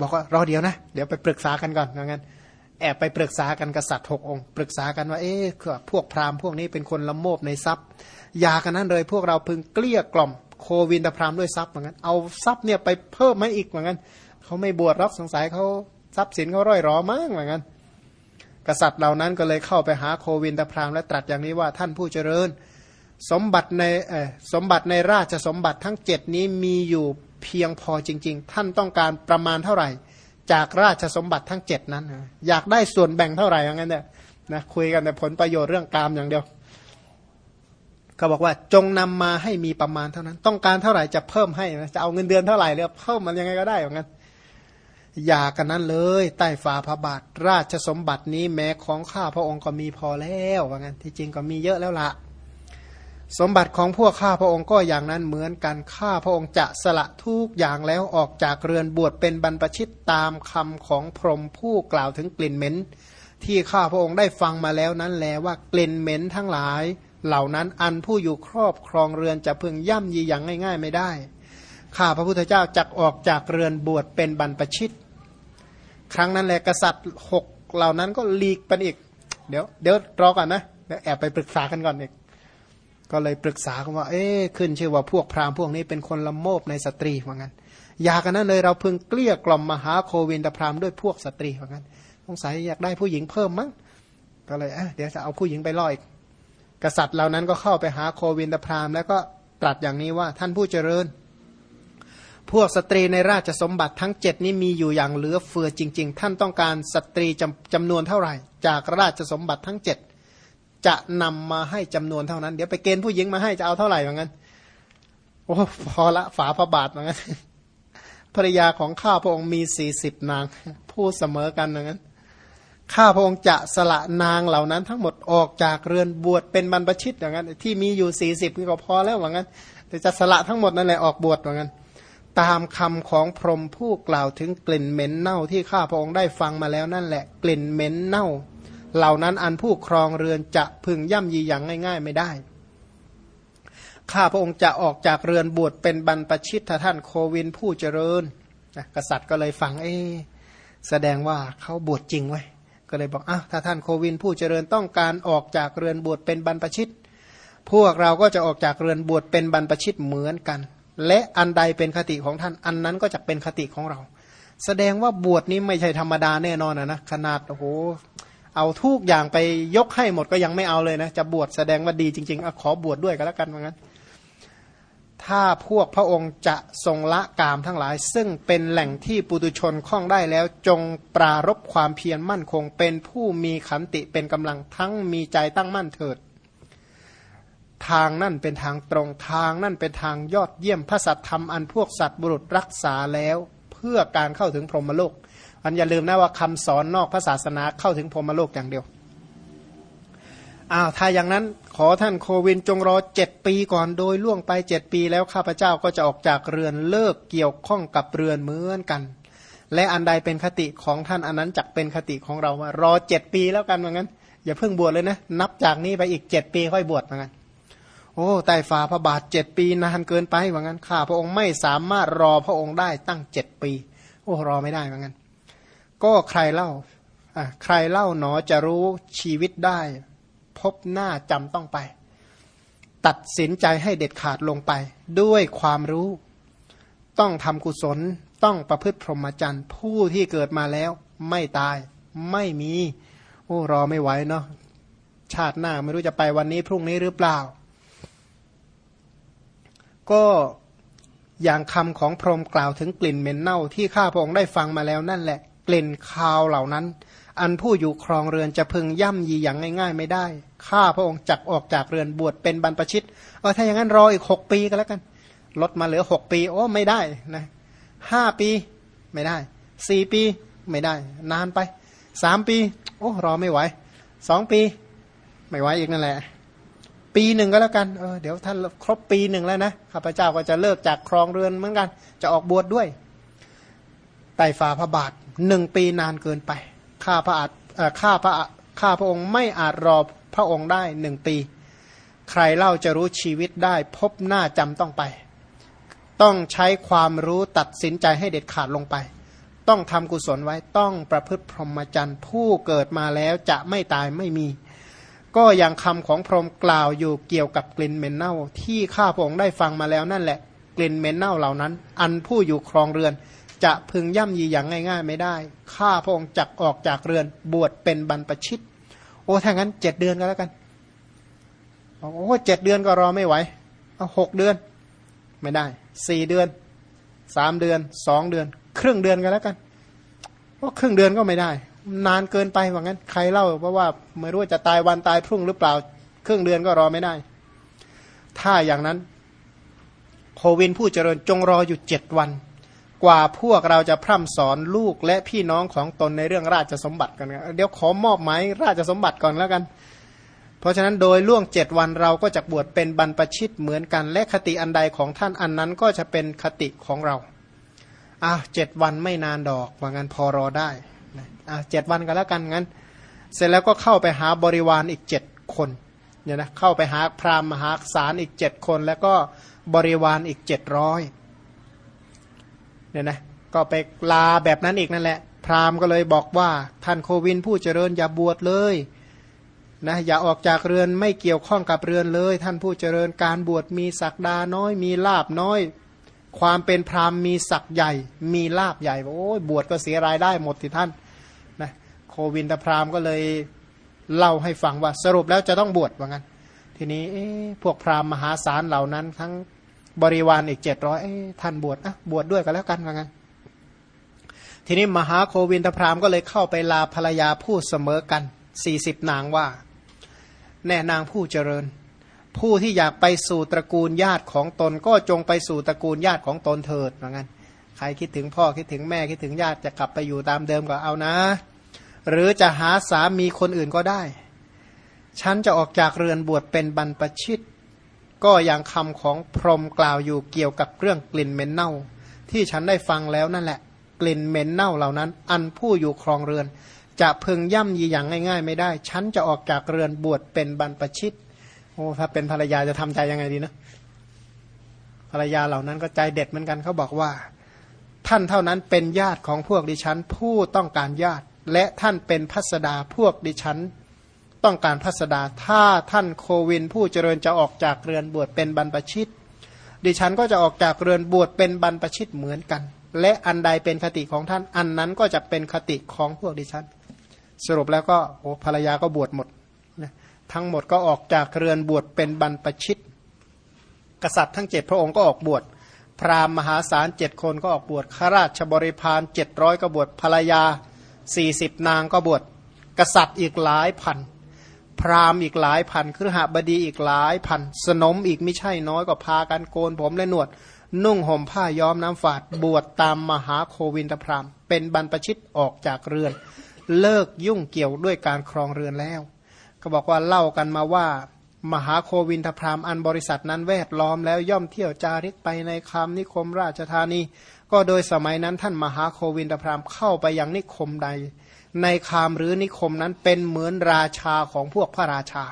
บอกว่ารอเดี๋ยวนะ เดี๋ยวไปปรึกษากันก่อนงั้นแอบไปปรึกษากันกษัตริย์หกองค์ ปรึกษากันว่าเอ๊ะพวกพราหมณ์พวกนี้เป็นคนละโมบในทรัพย์ ยากันนั้นเลยพวกเราพึงเกลี้ยกล่อมโควินตพรามด้วยทรัพย์เหมือนกันเอาทรัพย์เนี่ยไปเพิ่มมาอีกเหมือนกันเขาไม่บวชรับสงสัยเขาทรัพย์สินเขาร่อยรอมากเหมือนกันกษัตริย์เหล่านั้นก็เลยเข้าไปหาโควินตพรามและตรัสอย่างนี้ว่าท่านผู้เจริญ สมบัติในสมบัติในราชสมบัติทั้งเจ็ดนี้มีอยู่ เพียงพอจริง ๆ ท่านต้องการประมาณเท่าไหร่ จากราชสมบัติทั้งเจ็ดนั้นอยากได้ส่วนแบ่งเท่าไหร่อย่างนั้นเนี่ยนะคุยกันแต่ผลประโยชน์เรื่องกามอย่างเดียวเขาบอกว่าจงนำมาให้มีประมาณเท่านั้น ต้องการเท่าไหร่จะเพิ่มให้นะจะเอาเงินเดือนเท่าไหร่เลยเพิ่มมันยังไงก็ได้อย่างนั้นอย่ากันนั้นเลย ใต้ฝ่าพระบาทราชสมบัตินี้แม้ของข้าพระองค์ก็มีพอแล้วว่างั้นที่จริงก็มีเยอะแล้วละ สมบัติของพวกข้าพระองค์ก็อย่างนั้นเหมือนกันข้าพระองค์จะสละทุกอย่างแล้วออกจากเรือนบวชเป็นบรรพชิตตามคำของพรหมผู้กล่าวถึงกลิ่นเหม็นที่ข้าพระองค์ได้ฟังมาแล้วนั้นแลว่ากลิ่นเหม็นทั้งหลาย เหล่านั้นอันผู้อยู่ครอบครองเรือนจะพึงย่ำยีอย่างง่าย ๆ ไม่ได้ข้าพระพุทธเจ้าจักออกจากเรือนบวชเป็นบรรพชิต ครั้งนั้นแหละกษัตริย์หกเหล่านั้นก็ลีกไปอีก เดี๋ยวเดี๋ยวรอก่อนนะเดี๋ยวแอบไปปรึกษากันก่อนอีก ก็เลยปรึกษากันว่า เอ๊ขึ้นชื่อว่าพวกพราหมณ์พวกนี้เป็นคนละโมบในสตรีว่างั้น อย่ากระนั้นเลยเราพึงเกลี้ยกล่อมมหาโควินตพราหมณ์ด้วยพวกสตรีว่างั้นสงสัยอยากได้ผู้หญิงเพิ่มมั้งก็เลยเดี๋ยวจะเอาผู้หญิงไปล่ออีกกษัตริย์เหล่านั้นก็เข้าไปหาโควินตพราหมณ์แล้วก็ตรัสอย่างนี้ว่าท่านผู้เจริญ พวกสตรีในราชสมบัติทั้งเจ็ดนี้มีอยู่อย่างเหลือเฟือจริง ๆ ท่านต้องการสตรีจำจำนวนเท่าไหร่ จากราชสมบัติทั้งเจ็ด จะนำมาให้จำนวนเท่านั้น เดี๋ยวไปเกณฑ์ผู้หญิงมาให้จะเอาเท่าไหร่เหมือนกันโอ้พอละฝาพระบาทเหมือนกันภรรยาของข้าพระองค์มีสี่สิบนาง พูดเสมอกันเหมือนกันข้าพระองค์จะสละนางเหล่านั้น ทั้งหมดออกจากเรือนบวชเป็นบรรพชิตอย่างนั้นที่มีอยู่สี่สิบก็พอแล้วเหมือนกันแต่จะสละทั้งหมดนั่นแหละออกบวชเหมือนกันตามคำของพรหมผู้กล่าวถึงกลิ่นเหม็นเน่าที่ข้าพระองค์ได้ฟังมาแล้วนั่นแหละ กลิ่นเหม็นเน่า เหล่านั้นอันผู้ครองเรือนจะพึงย่ำยีอย่างง่าย ๆ ไม่ได้ ข้าพระองค์จะออกจากเรือนบวชเป็นบรรพชิตท่านโควินผู้เจริญกษัตริย์ก็เลยฟังเอแสดงว่าเขาบวชจริงไว้ก็เลยบอกอ้าวถ้าท่านโควินผู้เจริญต้องการออกจากเรือนบวชเป็นบรรพชิต พวกเราก็จะออกจากเรือนบวชเป็นบรรพชิตเหมือนกัน และอันใดเป็นคติของท่านอันนั้นก็จะเป็นคติของเรา แสดงว่าบวชนี้ไม่ใช่ธรรมดาแน่นอนนะขนาดโอ้โห เอาทุกอย่างไปยกให้หมดก็ยังไม่เอาเลยนะจะบวชแสดงว่าดีจริงๆอขอบวชดด้วยก็แล้วกันเหมือนกันถ้าพวกพระองค์จะทรงละกามทั้งหลาย ซึ่งเป็นแหล่งที่ปุตุชนคล่องได้แล้วจงปรารบความเพียรมั่นคง เป็นผู้มีขันติเป็นกำลังทั้งมีใจตั้งมั่นเถิด ทางนั่นเป็นทางตรงทางนั่นเป็นทางยอดเยี่ยมพระสัตธรรมอันพวกสัตว์บุรุษรักษาแล้ว เพื่อการเข้าถึงพรหมโลก อันอย่าลืมนะว่าคำสอนนอกพระศาสนาเข้าถึงพรมโลกอย่างเดียวอ้าวถ้าอย่างนั้นขอท่านโควินจงรอเจ็ดปีก่อนโดยล่วงไปเจ็ดปีแล้วข้าพเจ้าก็จะออกจากเรือนเลิกเกี่ยวข้องกับเรือนเหมือนกัน และอันใดเป็นคติของท่านอันนั้นจักเป็นคติของเราว่ารอเจ็ดปีแล้วกันเหมือนกันอย่าเพิ่งบวชเลยนะ นับจากนี้ไปอีกเจ็ดปีค่อยบวชเหมือนกันโอ้ใต้ฝ่าพระบาทเจ็ดปีนานเกินไปเหมือนกันข้าพระองค์ไม่สามารถรอพระองค์ได้ตั้งเจ็ดปี โอ้รอไม่ได้เหมือนกัน ก็ใครเล่าใครเล่าหนอจะรู้ชีวิตได้ พบหน้าจำต้องไป ตัดสินใจให้เด็ดขาดลงไป ด้วยความรู้ ต้องทำกุศลต้องประพฤติพรหมจรรย์ ผู้ที่เกิดมาแล้ว ไม่ตาย ไม่มี โอ้รอไม่ไหวเนาะชาติหน้าไม่รู้จะไปวันนี้พรุ่งนี้หรือเปล่า ก็อย่างคำของพรหมกล่าวถึงกลิ่นเหม็นเน่าที่ข้าพระองค์ได้ฟังมาแล้วนั่นแหละ กลิ่นคาวเหล่านั้น อันผู้อยู่ครองเรือนจะพึงย่ำยีอย่างง่าย ๆ ไม่ได้ ข้าพระองค์จักออกจากเรือนบวชเป็นบรรพชิตเออถ้าอย่างนั้นรออีกหกปีก็แล้วกัน ลดมาเหลือหกปี โอ้ไม่ได้นะห้าปีไม่ได้สี่ปีไม่ได้ นานไปสามปี โอ้รอไม่ไหวสองปี ไม่ไหวอีกนั่นแหละ ปีหนึ่งก็แล้วกันเออเดี๋ยวท่านครบปีหนึ่งแล้วนะข้าพเจ้าก็จะเลิกจากครองเรือนเหมือนกัน จะออกบวชดด้วยไต่ฝ่าพระบาท หนึ่งปีนานเกินไป ข้าพระอาจข้าพระข้าพระองค์ไม่อาจรอพระองค์ได้หนึ่งปี ใครเล่าจะรู้ชีวิตได้ พบหน้าจำต้องไป ต้องใช้ความรู้ตัดสินใจให้เด็ดขาดลงไป ต้องทำกุศลไว้ต้องประพฤติพรหมจรรย์ผู้เกิดมาแล้วจะไม่ตายไม่มี ก็อย่างคำของพรหมกล่าวอยู่เกี่ยวกับกลิ่นเหม็นเน่า ที่ข้าพระองค์ได้ฟังมาแล้วนั่นแหละ กลิ่นเหม็นเน่าเหล่านั้น อันผู้อยู่ครองเรือน จะพึงย่ำยีอย่างง่าย ๆ ไม่ได้ ข้าพระองค์จักออกจากเรือนบวชเป็นบรรพชิต โอ้ถ้างั้นเจ็ดเดือนก็แล้วกันโอ้เจ็ดเดือนก็รอไม่ไหวเอาหกเดือน ไม่ได้สี่เดือนสามเดือนสองเดือน ครึ่งเดือนก็แล้วกันเพราะครึ่งเดือนก็ไม่ได้ นานเกินไปว่างั้นใครเล่า เพราะว่าไม่รู้จะตายวันตายพรุ่งหรือเปล่า ครึ่งเดือนก็รอไม่ได้ ถ้าอย่างนั้น โควินผู้เจริญจงรออยู่เจ็ดวัน กว่าพวกเราจะพร่ำสอนลูกและพี่น้องของตนในเรื่องราชสมบัติกันเดี๋ยวขอมอบหมายราชสมบัติก่อนแล้วกัน เพราะฉะนั้นโดยล่วงเจ็ดวันเราก็จะบวชเป็นบรรพชิตเหมือนกัน และคติอันใดของท่านอันนั้นก็จะเป็นคติของเราอะเจ็ดวันไม่นานดอกว่างั้นพอรอได้อะเจ็ดวันกันแล้วกันงั้น เสร็จแล้วก็เข้าไปหาบริวารอีกเจ็ดคนเนี่ยนะเข้าไปหาพราหมณ์มหาศาลอีกเจ็ดคน แล้วก็บริวารอีกเจ็ดร้อย เนี่ยนะก็ไปลาแบบนั้นอีกนั่นแหละ พราหมณ์ก็เลยบอกว่าท่านโควินผู้เจริญอย่าบวชเลยนะอย่าออกจากเรือนไม่เกี่ยวข้องกับเรือนเลย ท่านผู้เจริญการบวชมีศักดาน้อย มีลาบน้อย ความเป็นพราหมณ์มีศักใหญ่ มีลาบใหญ่โอ้ยบวชก็เสียรายได้หมดที่ท่านนะโควินตพราหมณ์ก็เลยเล่าให้ฟังว่าสรุปแล้วจะต้องบวชว่างั้น ทีนี้พวกพราหมณ์มหาศาลเหล่านั้น ทั้ง บริวารอีกเจ็ดร้อยท่านบวชอะบวชดด้วยกันแล้วกันว่างั้นทีนี้มหาโควินทพรามก็เลยเข้าไปลาภรรยาผู้เสมอกันสี่สิบนางว่า แน่นางผู้เจริญ ผู้ที่อยากไปสู่ตระกูลญาติของตนก็จงไปสู่ตระกูลญาติของตนเถิดว่างั้นใครคิดถึงพ่อคิดถึงแม่คิดถึงญาติจะกลับไปอยู่ตามเดิมก็เอานะ หรือจะหาสามีคนอื่นก็ได้ ฉันจะออกจากเรือนบวชเป็นบรรพชิต ก็อย่างคำของพรหมกล่าวอยู่เกี่ยวกับเรื่องกลิ่นเหม็นเน่า ที่ฉันได้ฟังแล้วนั่นแหละ กลิ่นเหม็นเน่าเหล่านั้น อันผู้อยู่ครองเรือน จะพึงย่ำยีอย่างง่าย ๆ ไม่ได้ ฉันจะออกจากเรือนบวชเป็นบรรพชิตโอ้ถ้าเป็นภรรยาจะทำใจยังไงดีนะภรรยาเหล่านั้นก็ใจเด็ดเหมือนกันเขาบอกว่า ท่านเท่านั้นเป็นญาติของพวกดิฉันผู้ต้องการญาติ และท่านเป็นพัสดาพวกดิฉัน ต้องการพัสดา ถ้าท่านโควินผู้เจริญจะออกจากเรือนบวชเป็นบรรพชิต ดิฉันก็จะออกจากเรือนบวชเป็นบรรพชิตเหมือนกัน และอันใดเป็นคติของท่านอันนั้นก็จะเป็นคติของพวกดิฉัน สรุปแล้วก็โอ้ภรรยาก็บวชหมดทั้งหมดก็ออกจากเรือนบวชเป็นบรรพชิต กษัตริย์ทั้งเจ็ดพระองค์ก็ออกบวชพราหมณ์มหาศาลเจ็ดคนก็ออกบวชข้าราชบริพารเจ็ดร้อยก็บวชภรรยาสี่สิบนางก็บวชกษัตริย์อีกหลายพัน พราหมณ์อีกหลายพันครหบดีอีกหลายพัน สนมอีกไม่ใช่น้อยก็พากันโกนผมและหนวด นุ่งห่มผ้าย้อมน้ำฝาดบวชตามมหาโควินทพราหมณ์ เป็นบรรพชิตออกจากเรือน เลิกยุ่งเกี่ยวด้วยการครองเรือนแล้ว ก็บอกว่าเล่ากันมาว่า มหาโควินทพราหมณ์อันบริษัทนั้นแวดล้อมแล้วย่อมเที่ยวจาริกไปในคำนิคมราชธานี ก็โดยสมัยนั้นท่านมหาโควินทพรามเข้าไปยังนิคมใด ในคามหรือนิคมนั้นเป็นเหมือนราชาของพวกพระราชา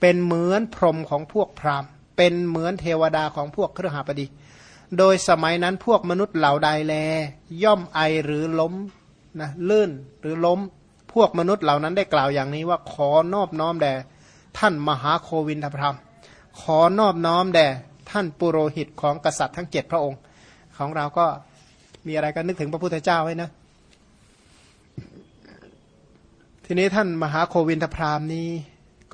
เป็นเหมือนพรหมของพวกพราหมณ์ เป็นเหมือนเทวดาของพวกเครือหาบดี โดยสมัยนั้นพวกมนุษย์เหล่าใดแล ย่อมไอหรือล้มนะลื่นหรือล้ม พวกมนุษย์เหล่านั้นได้กล่าวอย่างนี้ว่าขอนอบน้อมแด่ท่านมหาโควินทพรามขอนอบน้อมแด่ท่านปุโรหิตของกษัตริย์ทั้งเจ็ดพระองค์ ของเราก็มีอะไรก็นึกถึงพระพุทธเจ้าไว้นะ ทีนี้ท่านมหาโควินทพรามนี้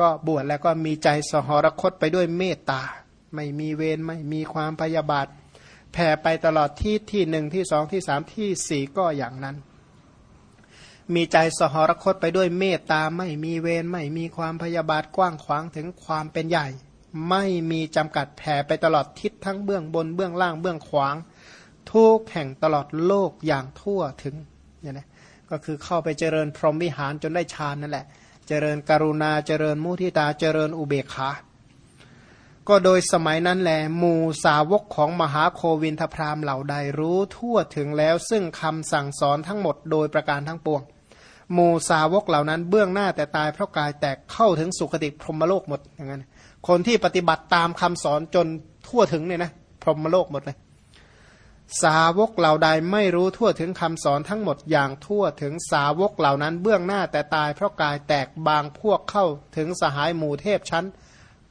ก็บวชแล้วก็มีใจสหรคตไปด้วยเมตตา ไม่มีเวรไม่มีความพยาบาท แผ่ไปตลอดที่ที่หนึ่งที่สองที่สามที่สี่ก็อย่างนั้น มีใจสหรคตไปด้วยเมตตาไม่มีเวรไม่มีความพยาบาทกว้างขวางถึงความเป็นใหญ่ ไม่มีจำกัดแผ่ไปตลอดทิศทั้งเบื้องบนเบื้องล่างเบื้องขวางทุกแห่งตลอดโลกอย่างทั่วถึงเนี่ยนะ ก็คือเข้าไปเจริญพรหมวิหารจนได้ฌานนั่นแหละ เจริญกรุณาเจริญมุทิตาเจริญอุเบกขาก็โดยสมัยนั้นแหลหมู่สาวกของมหาโควินทพรามเหล่าใดรู้ทั่วถึงแล้วซึ่งคำสั่งสอนทั้งหมดโดยประการทั้งปวงหมู่สาวกเหล่านั้นเบื้องหน้าแต่ตายเพราะกายแตกเข้าถึงสุคติพรหมโลกหมดอย่างนั้นคนที่ปฏิบัติตามคำสอนจนทั่วถึงเนี่ยนะพรหมโลกหมดเลย สาวกเหล่าใดไม่รู้ทั่วถึงคำสอนทั้งหมดอย่างทั่วถึงสาวกเหล่านั้นเบื้องหน้าแต่ตายเพราะกายแตกบางพวกเข้าถึงสหายหมู่เทพชั้น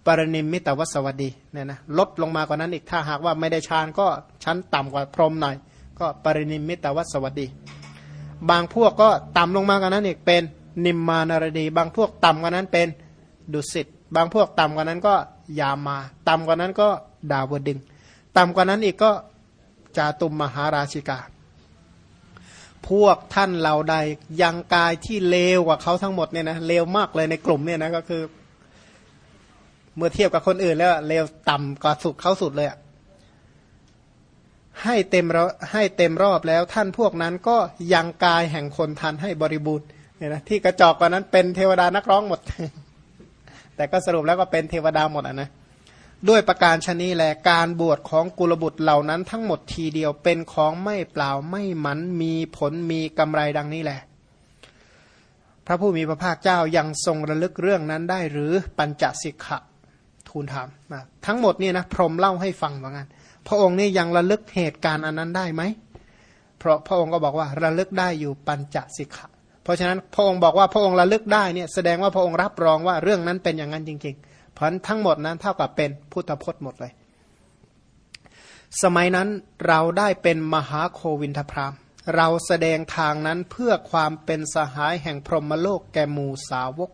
ปรนิมมิตวสวัสดีเนี่ยนะลดลงมากว่านั้นอีกถ้าหากว่าไม่ได้ฌานก็ชั้นต่ำกว่าพรหมหน่อย ก็ปรินิมมิตวสวัสดี บางพวกก็ต่ำลงมากว่านั้นอีกเป็นนิมมานารดี บางพวกต่ำกว่านั้นเป็นดุสิตบางพวกต่ำกว่านั้นก็ยามา ต่ำกว่านั้นก็ดาวดึง ต่ำกว่านั้นอีกก็ จาตุมมหาราชิกา พวกท่านเหล่าใดยังกายที่เลวกว่าเขาทั้งหมดเนี่ยนะเลวมากเลยในกลุ่มเนี่ยนะก็คือ เมื่อเทียบกับคนอื่นแล้วเลวต่ำกว่าสุดเขาสุดเลยอะให้เต็มให้เต็มรอบแล้วท่านพวกนั้นก็ยังกายแห่งคนทันให้บริบูรณ์เนี่ยนะที่กระจอกกว่านั้นเป็นเทวดานักร้องหมด แต่ก็สรุปแล้วก็เป็นเทวดาหมดอะนะ ด้วยประการชนีแลการบวชของกุลบุตรเหล่านั้นทั้งหมดทีเดียวเป็นของไม่เปล่าไม่หมันมีผลมีกำไรดังนี้แหละ พระผู้มีพระภาคเจ้ายังทรงระลึกเรื่องนั้นได้หรือปัญจสิกขะทูลถามนะทั้งหมดนี่นะพรมเล่าให้ฟังว่างั้น พระองค์นี่ยังระลึกเหตุการณ์อันนั้นได้ไหมเพราะพระองค์ก็บอกว่าระลึกได้อยู่ปัญจสิกขะเพราะฉะนั้นพระองค์บอกว่าพระองค์ระลึกได้เนี่ยแสดงว่าพระองค์รับรองว่าเรื่องนั้นเป็นอย่างนั้นจริง ๆ เพราะทั้งหมดนั้นเท่ากับเป็นพุทธพจน์หมดเลย สมัยนั้นเราได้เป็นมหาโควินทพรามเราแสดงทางนั้นเพื่อความเป็นสหายแห่งพรหมโลกแก่มูสาวก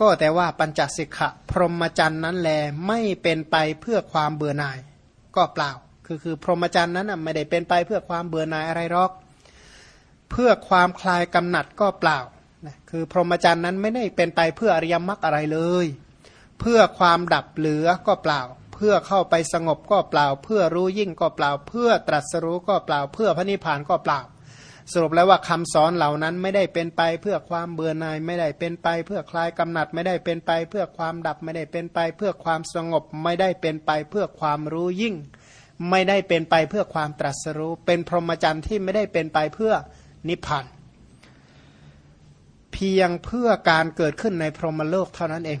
ก็แต่ว่าปัญจสิกขะพรหมจรรย์นั้นแลไม่เป็นไปเพื่อความเบื่อหน่าย ก็เปล่า คือคือพรหมจรรย์นั้นไม่ได้เป็นไปเพื่อความเบื่อหน่ายอะไรหรอก เพื่อความคลายกำหนัดก็เปล่าคือพรหมจรรย์นั้นไม่ได้เป็นไปเพื่ออริยมรรคอะไรเลย เพื่อความดับเหลือก็เปล่า เพื่อเข้าไปสงบก็เปล่า เพื่อรู้ยิ่งก็เปล่า เพื่อตรัสรู้ก็เปล่า เพื่อพระนิพพานก็เปล่า สรุปแล้วว่าคำสอนเหล่านั้นไม่ได้เป็นไปเพื่อความเบื่อหน่ายไม่ได้เป็นไป เพื่อคลายกำหนัดไม่ได้เป็นไป เพื่อความดับไม่ได้เป็นไป เพื่อความสงบไม่ได้เป็นไป เพื่อความรู้ยิ่ง ไม่ได้เป็นไปเพื่อความตรัสรู้ เป็นพรหมจรรย์ที่ไม่ได้เป็นไปเพื่อนิพพานเพียงเพื่อการเกิดขึ้นในพรหมโลกเท่านั้นเอง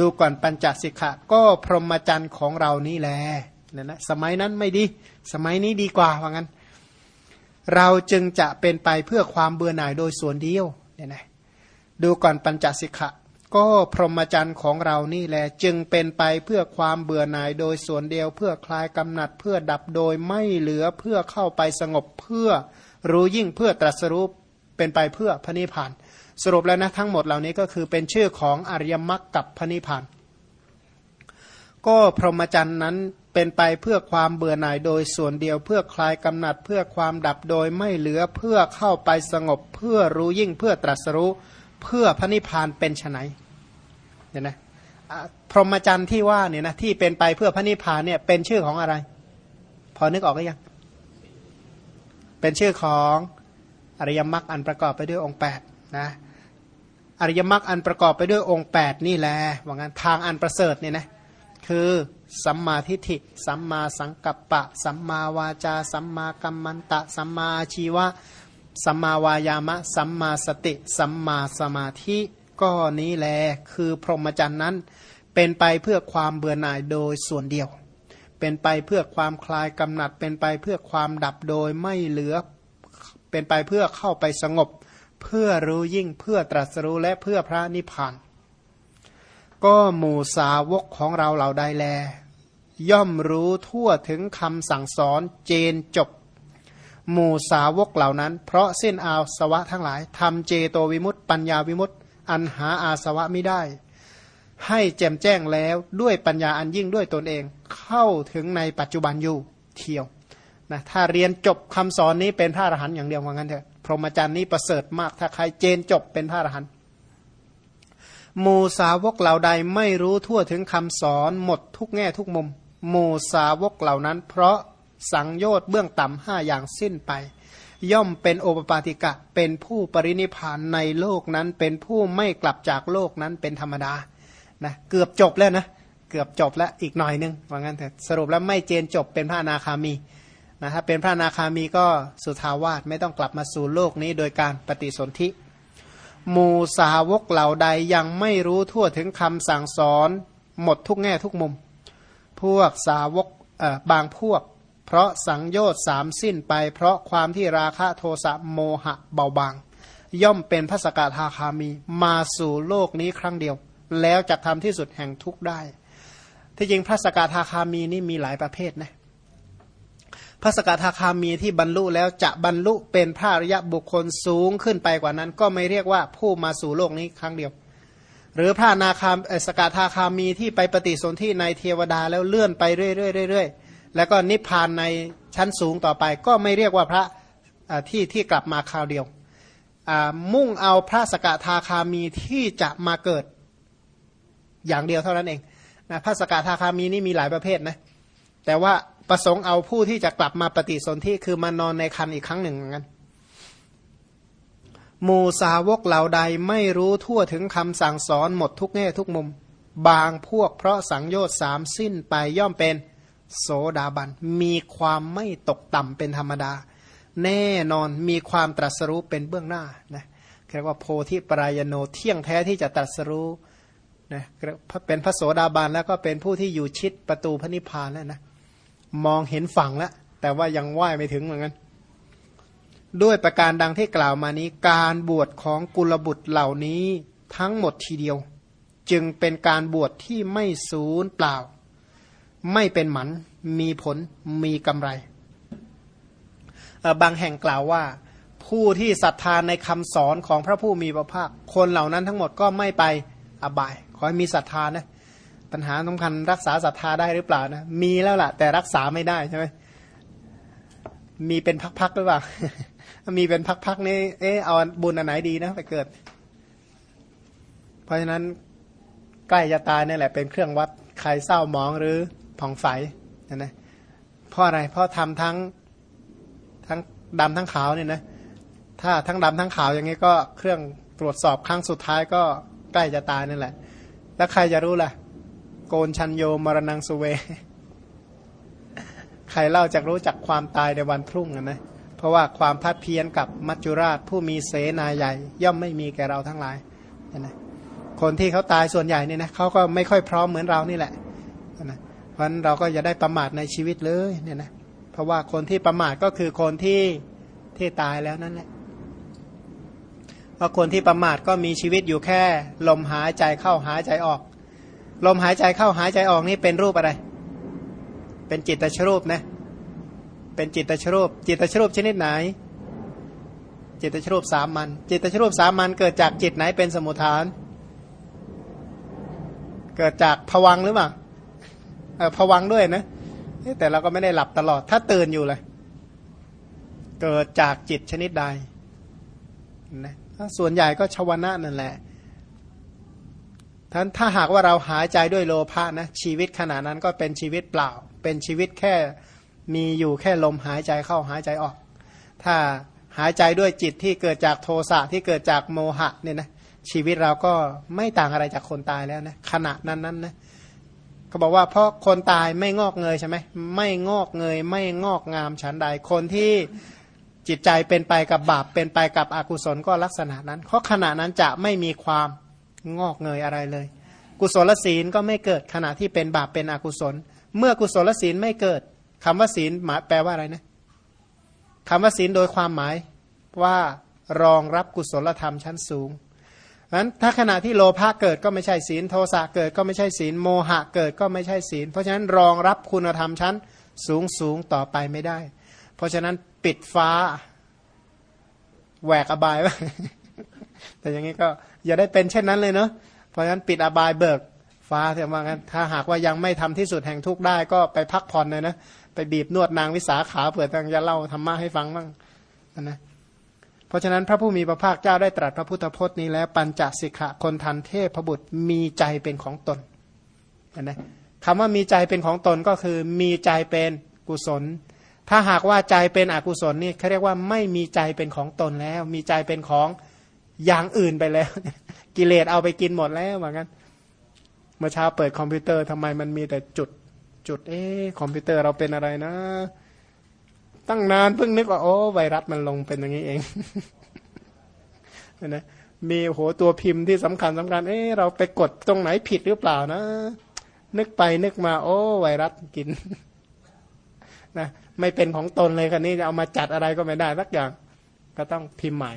ดูก่อนปัญจสิกขะ ก็พรหมจรรย์ของเรานี่แหละนี่ยนะสมัยนั้นไม่ดี สมัยนี้ดีกว่าว่างั้น เราจึงจะเป็นไปเพื่อความเบื่อหน่ายโดยส่วนเดียวเนี่ยนะดูก่อนปัญจสิกขะ ก็พรหมจรรย์ของเรานี่แหละจึงเป็นไปเพื่อความเบื่อหน่ายโดยส่วนเดียว เพื่อคลายกำหนัดเพื่อดับโดยไม่เหลือเพื่อเข้าไปสงบเพื่อรู้ยิ่งเพื่อตรัสรู้เป็นไปเพื่อพระนิพพาน สรุปแล้วนะทั้งหมดเหล่านี้ก็คือเป็นชื่อของอริยมรรคกับพระนิพพานก็พรหมจรรย์นั้นเป็นไปเพื่อความเบื่อหน่ายโดยส่วนเดียวเพื่อคลายกำหนัดเพื่อความดับโดยไม่เหลือเพื่อเข้าไปสงบเพื่อรู้ยิ่งเพื่อตรัสรู้เพื่อพระนิพพานเป็นไฉนเนี่ยนะพรหมจรรย์ที่ว่าเนี่ยนะที่เป็นไปเพื่อพระนิพพานเนี่ยเป็นชื่อของอะไร พอนึกออกหรือยัง เป็นชื่อของอริยมรรคอันประกอบไปด้วยองค์8นะ อริยมรรคอันประกอบไปด้วยองค์ 8 นี่แหละว่างั้นทางอันประเสริฐเนี่ยนะคือสัมมาทิฏฐิ สัมมาสังกัปปะ สัมมาวาจา สัมมากัมมันตะ สัมมาชีวะ สัมมาวายามะ สัมมาสติ สัมมาสมาธิก็นี้แหละคือพรหมจรรย์นั้น เป็นไปเพื่อความเบื่อหน่ายโดยส่วนเดียว เป็นไปเพื่อความคลายกำหนัด เป็นไปเพื่อความดับโดยไม่เหลือ เป็นไปเพื่อเข้าไปสงบ เพื่อรู้ยิ่งเพื่อตรัสรู้และเพื่อพระนิพพาน ก็หมู่สาวกของเราเหล่าใดแล ย่อมรู้ทั่วถึงคำสั่งสอนเจนจบ หมู่สาวกเหล่านั้น เพราะสิ้นอาสวะทั้งหลายทำเจโตวิมุตต์ปัญญาวิมุตต์อันหาอาสวะไม่ได้ ให้แจมแจ้งแล้วด้วยปัญญาอันยิ่งด้วยตนเอง เข้าถึงในปัจจุบันอยู่เที่ยวนะถ้าเรียนจบคำสอนนี้เป็นพระอรหันต์อย่างเดียวว่างั้นเถอะ พรหมจรรย์นี้ประเสริฐมาก ถ้าใครเจนจบเป็นพระอรหันต์มูสาวกเหล่าใดไม่รู้ทั่วถึงคำสอนหมดทุกแง่ทุกมุมมูสาวกเหล่านั้น เพราะสังโยชน์เบื้องต่ำห้าอย่างสิ้นไป ย่อมเป็นโอปปาติกะเป็นผู้ปรินิพานในโลกนั้นเป็นผู้ไม่กลับจากโลกนั้นเป็นธรรมดานะเกือบจบแล้วนะเกือบจบแล้วอีกหน่อยนึงว่างั้นแต่สรุปแล้วไม่เจนจบเป็นพระอนาคามี นะถ้าเป็นพระนาคามีก็สุทาวาสไม่ต้องกลับมาสู่โลกนี้โดยการปฏิสนธิมูสาวกเหล่าใดยังไม่รู้ทั่วถึงคำสั่งสอนหมดทุกแง่ทุกมุม พวกสาวกบางพวก เพราะสังโยชน์สามสิ้นไป เพราะความที่ราคะโทสะโมหะเบาบาง ย่อมเป็นพระสกทาคามีมาสู่โลกนี้ครั้งเดียว แล้วจะทำที่สุดแห่งทุกได้ ที่จริงพระสกทาคามีนี่มีหลายประเภทนะ พระสกทาคามีที่บรรลุแล้วจะบรรลุเป็นพระอริยะบุคคลสูงขึ้นไปกว่านั้น ก็ไม่เรียกว่าผู้มาสู่โลกนี้ครั้งเดียว หรือพระนาคามสกทาคามีที่ไปปฏิสนธิในเทวดาแล้วเลื่อนไปเรื่อยๆแล้วก็นิพพานในชั้นสูงต่อไป ก็ไม่เรียกว่าพระที่ที่กลับมาคราวเดียว มุ่งเอาพระสกทาคามีที่จะมาเกิดอย่างเดียวเท่านั้นเองนะพระสกทาคามีนี่มีหลายประเภทนะแต่ว่า ประสงค์เอาผู้ที่จะกลับมาปฏิสนธิคือมานอนในคันอีกครั้งหนึ่งเหมือนกันมูสาวกเหล่าใดไม่รู้ทั่วถึงคำสั่งสอนหมดทุกแง่ทุกมุม บางพวกเพราะสังโยชน์สามสิ้นไปย่อมเป็นโสดาบัน มีความไม่ตกต่ำเป็นธรรมดา แน่นอนมีความตรัสรู้เป็นเบื้องหน้านะเรียกว่าโพธิปรายโนเที่ยงแท้ที่จะตรัสรู้นะเป็นพระโสดาบันแล้วก็เป็นผู้ที่อยู่ชิดประตูพระนิพพานแล้วนะ มองเห็นฝั่งแล้วแต่ว่ายังไหวไม่ถึงเหมือนกันด้วยประการดังที่กล่าวมานี้การบวชของกุลบุตรเหล่านี้ทั้งหมดทีเดียว จึงเป็นการบวชที่ไม่สูญเปล่า ไม่เป็นหมันมีผลมีกำไร บางแห่งกล่าวว่า ผู้ที่ศรัทธาในคำสอนของพระผู้มีพระภาค คนเหล่านั้นทั้งหมดก็ไม่ไปอบาย ขอให้มีศรัทธานะ ปัญหาสำคัญรักษาศรัทธาได้หรือเปล่านะมีแล้วล่ะ แต่รักษาไม่ได้ใช่ไหมมีเป็นพักๆหรือเปล่ามีเป็นพักๆนี่เออเอาบุญอันไหนดีนะไปเกิด เพราะฉะนั้นใกล้จะตายนี่แหละ เป็นเครื่องวัดใครเศร้ามองหรือผ่องใสนะนะเพราะอะไรเพราะทำทั้งทั้งดำทั้งขาวเนี่ยนะถ้าทั้งดำทั้งขาวอย่างนี้ก็เครื่องตรวจสอบครั้งสุดท้ายก็ใกล้จะตายนั่นแหละ แล้วใครจะรู้ล่ะ โกนชันโยมรณงสุเว ใครเล่าจากรู้จักความตายในวันพรุ่งนะ เพราะว่าความพัดเพี้ยนกับมัจจุราชผู้มีเสนาใหญ่ ย่อมไม่มีแก่เราทั้งหลายนะคนที่เขาตายส่วนใหญ่เนี่ยนะเขาก็ไม่ค่อยพร้อมเหมือนเรานี่แหละนะเพราะฉะนั้นเราก็อย่าได้ประมาทในชีวิตเลยเนี่ยนะเพราะว่าคนที่ประมาทก็คือคนที่ที่ตายแล้วนั่นแหละเพราะคนที่ประมาทก็มีชีวิตอยู่แค่ ลมหายใจเข้าหายใจออก ลมหายใจเข้าหายใจออกนี่เป็นรูปอะไร เป็นจิตตชรูปนะ เป็นจิตตชรูป จิตตชรูปชนิดไหน จิตตชรูปสามมันจิตตชรูปสามมันเกิดจากจิตไหนเป็นสมุทฐาน เกิดจากผวังหรือเปล่า เออผวังด้วยนะ แต่เราก็ไม่ได้หลับตลอด ถ้าตื่นอยู่เลย เกิดจากจิตชนิดใดนะส่วนใหญ่ก็ชวนะนั่นแหละ ท่านถ้าหากว่าเราหายใจด้วยโลภะนะชีวิตขณะนั้นก็เป็นชีวิตเปล่า เป็นชีวิตแค่มีอยู่แค่ลมหายใจเข้าหายใจออก ถ้าหายใจด้วยจิตที่เกิดจากโทสะที่เกิดจากโมหะเนี่ยนะชีวิตเราก็ไม่ต่างอะไรจากคนตายแล้วนะขณะนั้นนั้นนะเขาบอกว่าเพราะคนตายไม่งอกเงยใช่ไหมไม่งอกเงย ไม่งอกงามฉันใดคนที่จิตใจเป็นไปกับบาปเป็นไปกับอกุศลก็ลักษณะนั้น เพราะขณะนั้นจะไม่มีความ งอกเงยอะไรเลย กุศลศีลก็ไม่เกิดขณะที่เป็นบาปเป็นอกุศล เมื่อกุศลศีลไม่เกิดคำว่าศีลหมายแปลว่าอะไรนะคำว่าศีลโดยความหมายว่ารองรับกุศลธรรมชั้นสูงนั้นถ้าขณะที่โลภะเกิดก็ไม่ใช่ศีลโทสะเกิดก็ไม่ใช่ศีลโมหะเกิดก็ไม่ใช่ศีล เพราะฉะนั้นรองรับคุณธรรมชั้นสูงสูงต่อไปไม่ได้ เพราะฉะนั้นปิดฟ้าแหวกอบายว่าแต่อย่างนี้ก็ อย่าได้เป็นเช่นนั้นเลยเนาะเพราะฉะนั้นปิดอบายเบิกฟ้าเถอะว่างั้นถ้าหากว่ายังไม่ทำที่สุดแห่งทุกได้ก็ไปพักผ่อนเลยนะไปบีบนวดนางวิสาขาเผื่อจะเล่าธรรมะให้ฟังบ้างนะเพราะฉะนั้นพระผู้มีพระภาคเจ้าได้ตรัสพระพุทธพจน์นี้แล้วปัญจสิกขะคนทันเทพพบุตรมีใจเป็นของตนนะคำว่ามีใจเป็นของตนก็คือมีใจเป็นกุศล ถ้าหากว่าใจเป็นอกุศลนี่เขาเรียกว่าไม่มีใจเป็นของตนแล้ว มีใจเป็นของ อย่างอื่นไปแล้ว กิเลสเอาไปกินหมดแล้วเหมือนกันเมื่อเช้าเปิดคอมพิวเตอร์ทำไมมันมีแต่จุดจุดเอ๊คอมพิวเตอร์เราเป็นอะไรนะ ตั้งนานเพิ่งนึกว่า โอ้ไวรัสมันลงเป็นอย่างนี้เองนะมีโหตัวพิมพ์ที่สำคัญสำคัญ เอ๊เราไปกดตรงไหนผิดหรือเปล่านะ นึกไปนึกมา โอ้ไวรัสกินนะไม่เป็นของตนเลยคันนี้จะเอามาจัดอะไรก็ไม่ได้สักอย่าง ก็ต้องพิมพ์ใหม่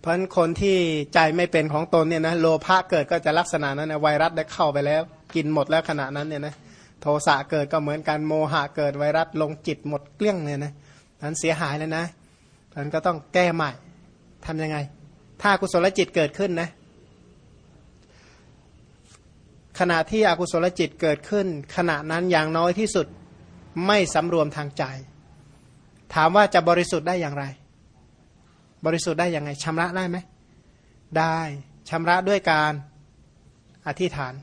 เพราะคนที่ใจไม่เป็นของตนเนี่ยนะโลภะเกิดก็จะลักษณะนั้นนะไวรัสได้เข้าไปแล้ว กินหมดแล้วขณะนั้นเนี่ยนะโทสะเกิดก็เหมือนกันโมหะเกิดไวรัสลงจิตหมดเกลี้ยงเนี่ยนะนั้นเสียหายแล้วนะนั้นก็ต้องแก้ใหม่ทํำยังไง ถ้ากุศลจิตเกิดขึ้นนะ ขณะที่อกุศลจิตเกิดขึ้น ขณะนั้นอย่างน้อยที่สุดไม่สำรวมทางใจ ถามว่าจะบริสุทธิ์ได้อย่างไร บริสุทธิ์ได้ย่างไงชำระได้ไหมได้ชำระด้วยการอธิษฐาน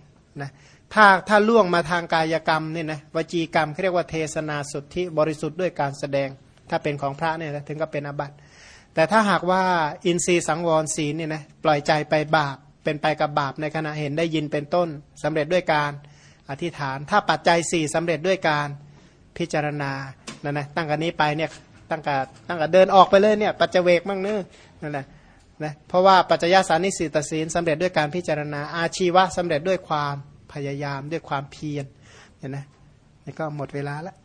นะถ้าถ้าล่วงมาทางกายกรรมเนี่ยนะวจีกรรมเขาเรียกว่าเทศนาสุทธิบริสุทธิ์ด้วยการแสดง ถ้าเป็นของพระเนี่ยถึงก็เป็นอบัติแต่ถ้าหากว่าอินทรีย์สังวรศีลเนี่ยนะปล่อยใจไปบาปเป็นไปกับบาปในขณะเห็นได้ยินเป็นต้นสำเร็จด้วยการอธิษฐาน ถ้าปัจจัยสี่สำเร็จด้วยการพิจารณานั่นนะตั้งกันนี้ไปเนี่ย ตั้งแต่ตั้งแต่เดินออกไปเลยเนี่ยปัจเจเวกมั่งเนื้อนั่นแหละนะเพราะว่าปัจจยสานิสิตศีลสำเร็จด้วยการพิจารณาอาชีวะสำเร็จด้วยความพยายามด้วยความเพียรเห็นไหมนี่ก็หมดเวลาแล้ว